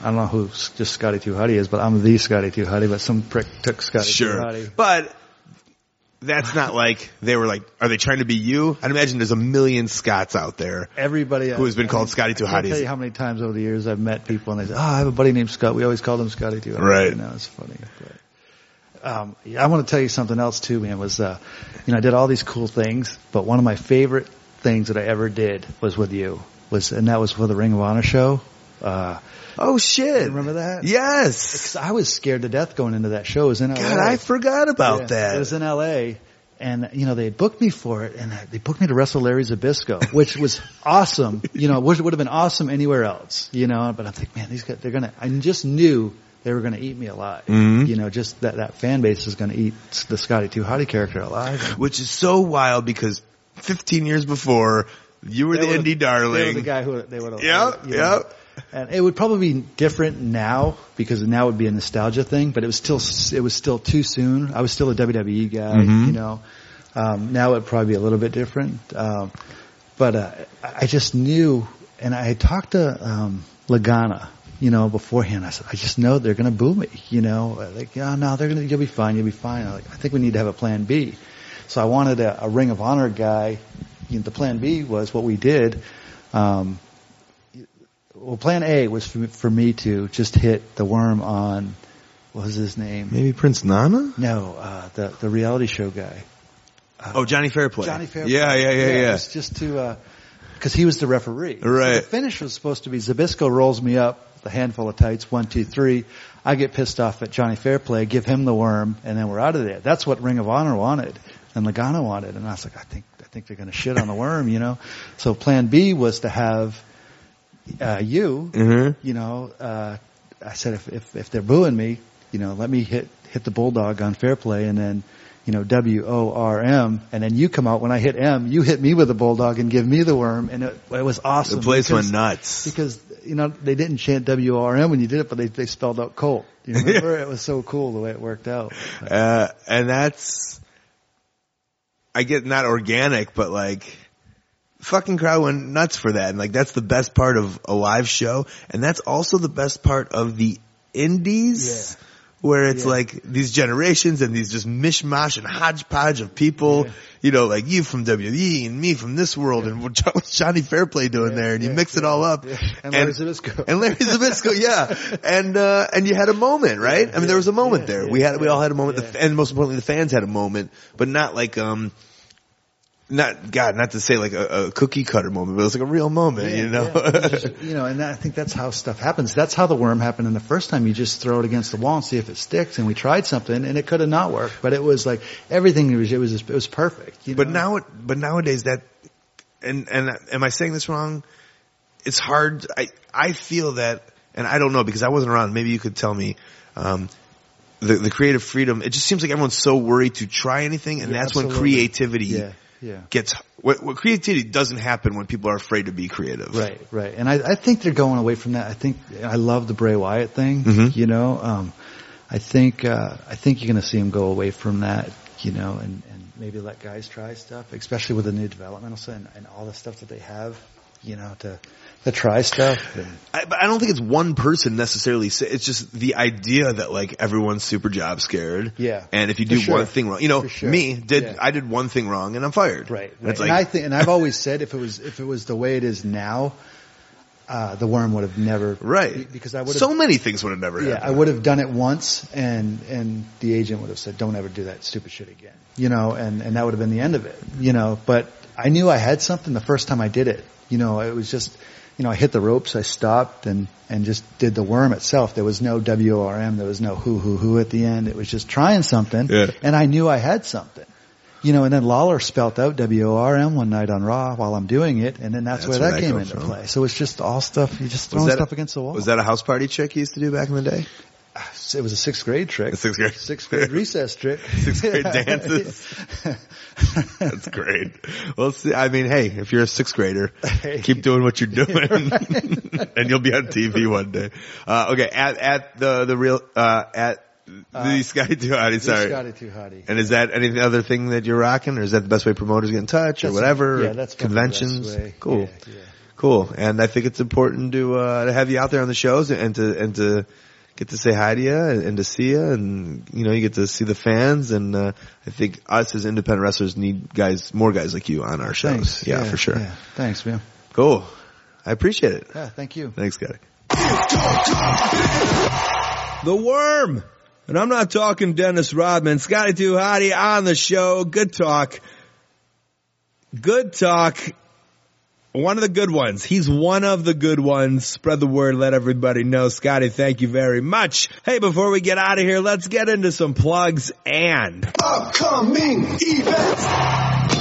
I don't know who just Scotty Hottie is, but I'm the Scotty Hottie. But some prick took Scotty sure. Hottie. But that's not like they were like, are they trying to be you? I'd imagine there's a million Scots out there. Everybody Who has been called Scotty Too I can't tell you how many times over the years I've met people and they say, "Oh, I have a buddy named Scott. We always called him Scotty Hottie." Right. You know, it's funny. But, um, I want to tell you something else too, man. Was uh, you know I did all these cool things, but one of my favorite things that I ever did was with you. Was and that was for the Ring of Honor show. Uh, Oh shit! remember that? Yes. 'cause I was scared to death going into that show. It was in LA. God, I forgot about Yeah, that. It was in L.A. And you know they had booked me for it, and they booked me to wrestle Larry Zbyszko, which was awesome. You know, would would have been awesome anywhere else. You know, but I'm like, man, these guys, they're gonna. I just knew they were gonna eat me alive. Mhm. You know, just that that fan base is gonna eat the Scotty Too Hottie character alive. Which is so wild because 15 years before, you were They the indie They were darling. the guy who they would have. Yep, yep. And it would probably be different now because now it would be a nostalgia thing, but it was still it was still too soon. I was still a WWE guy, Mhm. you know. Um, now it'd probably be a little bit different, um, but uh, I I just knew, and I had talked to um, Lagana, you know, beforehand. I said, I just know they're going to boo me, you know, like, yeah, no, they're going to, you'll be fine, you'll be fine. I'm like, I think we need to have a plan B. So I wanted a, a Ring of Honor guy. You know, the plan B was what we did. Um, well, plan A was for, for me to just hit the worm on, what was his name? Maybe Prince Nana? No, uh, the, the reality show guy. Oh, Johnny Fairplay. Johnny Fairplay. Yeah, yeah, yeah, It yeah. was just to, uh 'cause cause he was the referee. So Right. the finish was supposed to be Zbyszko rolls me up, the handful of tights, one, two, three. I get pissed off at Johnny Fairplay, give him the worm, and then we're out of there. That's what Ring of Honor wanted, and Lagana wanted, and I was like, I think, I think they're gonna shit on the worm, you know? So plan B was to have, uh, you, Mm-hmm. you know, uh, I said if, if, if they're booing me, you know, let me hit, hit the bulldog on fair play and then, you know, W-O-R-M and then you come out when I hit M, you hit me with the bulldog and give me the worm and it, it was awesome. The place because, went nuts. Because, you know, they didn't chant W-O-R-M when you did it, but they, they spelled out Colt. You remember? it was so cool the way it worked out. Uh, and that's, I get not organic, but like, fucking crowd went nuts for that. And like, that's the best part of a live show. And that's also the best part of the indies. Yeah. Where it's Yeah. like these generations and these just mishmash and hodgepodge of people, Yeah. you know, like you from WWE and me from this world and what Jo- what's Johnny Fairplay doing there and you yeah, mix it all up. Yeah. And Larry Zbyszko. And Larry Zbyszko, yeah. And, uh, and you had a moment, right? I mean, there was a moment yeah, there. yeah, we had, we all had a moment. yeah. The, and most importantly, the fans had a moment, but not like, um, not, God, not to say like a, a cookie cutter moment, but it was like a real moment, you know? Yeah. Just, you know, and I think that's how stuff happens. That's how the worm happened in the first time. You just throw it against the wall and see if it sticks. And we tried something, and it could have not worked, but it was like everything. It was it was it was perfect. You know? But now, but nowadays that, and and am I saying this wrong? It's hard. I I feel that, and I don't know because I wasn't around. Maybe you could tell me. Um, the the creative freedom. It just seems like everyone's so worried to try anything, and Yeah, that's when absolutely. creativity yeah, gets. What, what creativity doesn't happen when people are afraid to be creative. Right, right. And I, I think they're going away from that. I think I love the Bray Wyatt thing. Mhm. You know, um, I think uh, I think you're going to see him go away from that. You know, and and maybe let guys try stuff, especially with the new developmental and, and all the stuff that they have. You know, to to try stuff. I, but I don't think it's one person necessarily. It's just the idea that like everyone's super job scared. Yeah. And if you do sure. one thing wrong, you know, sure. me did Yeah. I did one thing wrong and I'm fired. Right. And right. It's and I think, and I've always said if it was if it was the way it is now, uh, the worm would have never right because I would have so many things would have never yeah happened. I would have done it once and and the agent would have said don't ever do that stupid shit again you know and and that would have been the end of it you know but I knew I had something the first time I did it you know it was just you know I hit the ropes I stopped and and just did the worm itself there was no WRM there was no who who who at the end it was just trying something Yeah. and I knew I had something. You know, and then Lawler spelt out W-O-R-M one night on Raw while I'm doing it, and then that's, That's where where that that came into from. play. So it's just all stuff, you just throwing that a- stuff against the wall. Was that a house party trick he used to do back in the day? It was a sixth grade trick. A sixth grade- Sixth grade recess trick. Sixth grade dances. That's great. Well, see, I mean, hey, if you're a sixth grader, Hey. keep doing what you're doing, and you'll be on TV one day. Uh, okay, at at the the real uh, at the Scotty Duhati, sorry. Scotty Too Hottie. And is that any other thing that you're rocking, or is that the best way promoters get in touch, or That's- whatever? Yeah, that's the conventions. Cool, Yeah, yeah. cool. And I think it's important to uh, to have you out there on the shows and to and to get to say hi to you and, and to see you, and you know you get to see the fans. And uh, I think us as independent wrestlers need guys, more guys like you on our shows. Thanks. Yeah, for sure. Yeah. Thanks, man. Cool. I appreciate it. Yeah, thank you. Thanks, Scotty. The Worm. And I'm not talking Dennis Rodman. Scotty Too Hottie on the show. Good talk. Good talk. One of the good ones. He's one of the good ones. Spread the word. Let everybody know. Scotty, thank you very much. Hey, before we get out of here, let's get into some plugs and Upcoming events.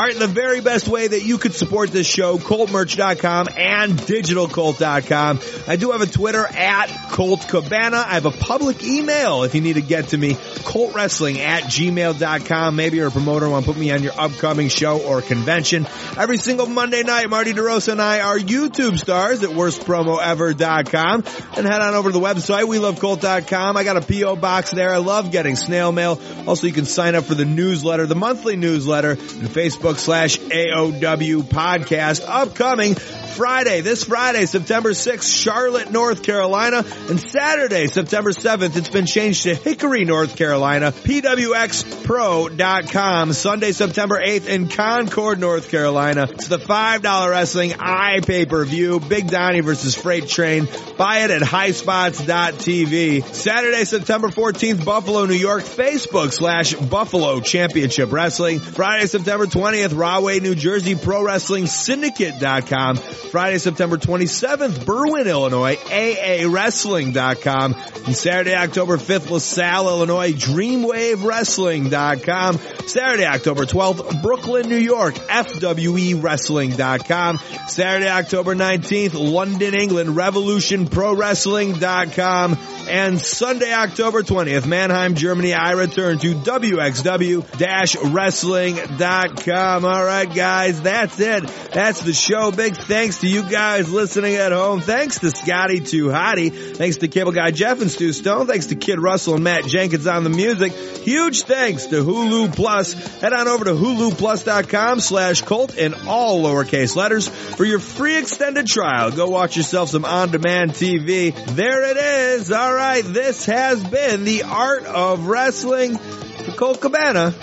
All right, the very best way that you could support this show, coltmerch.com and digitalcolt.com. I do have a Twitter at Colt Cabana. I have a public email if you need to get to me, coltwrestling at gmail.com. Maybe you're a promoter and want to put me on your upcoming show or convention. Every single Monday night, Marty DeRosa and I are YouTube stars at worstpromoever.com and head on over to the website, welovecolt.com. I got a P.O. box there. I love getting snail mail. Also, you can sign up for the newsletter, the monthly newsletter, and Facebook slash AOW podcast. Upcoming Friday, this Friday, September 6th, Charlotte, North Carolina, and Saturday, September 7th, it's been changed to Hickory, North Carolina, PWXPro.com, Sunday, September 8th in Concord, North Carolina. It's the $5 wrestling eye pay-per-view, Big Donnie versus Freight Train. Buy it at highspots.tv. Saturday, September 14th, Buffalo, New York, Facebook slash Buffalo Championship Wrestling. Friday, September 20th, Rahway, New Jersey, Pro Wrestling Syndicate.com. Friday, September 27th, Berwyn, Illinois, AAWrestling.com. And Saturday, October 5th, LaSalle, Illinois, DreamWaveWrestling.com. Saturday, October 12th, Brooklyn, New York, FWEWrestling.com. Saturday, October 19th, London, England, Revolution Pro RevolutionProWrestling.com. And Sunday, October 20th, Mannheim, Germany, I return to WXW-Wrestling.com. All right, guys, that's it. That's the show. Big thanks to you guys listening at home. Thanks to Scotty Too Hottie. Thanks to Cable Guy Jeff and Stu Stone. Thanks to Kid Russell and Matt Jenkins on the music. Huge thanks to Hulu Plus. Head on over to huluplus.com slash Colt in all lowercase letters for your free extended trial. Go watch yourself some on-demand TV. There it is. All right. This has been the art of wrestling. For Colt Cabana,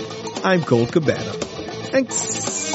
I'm Colt Cabana. Thanks.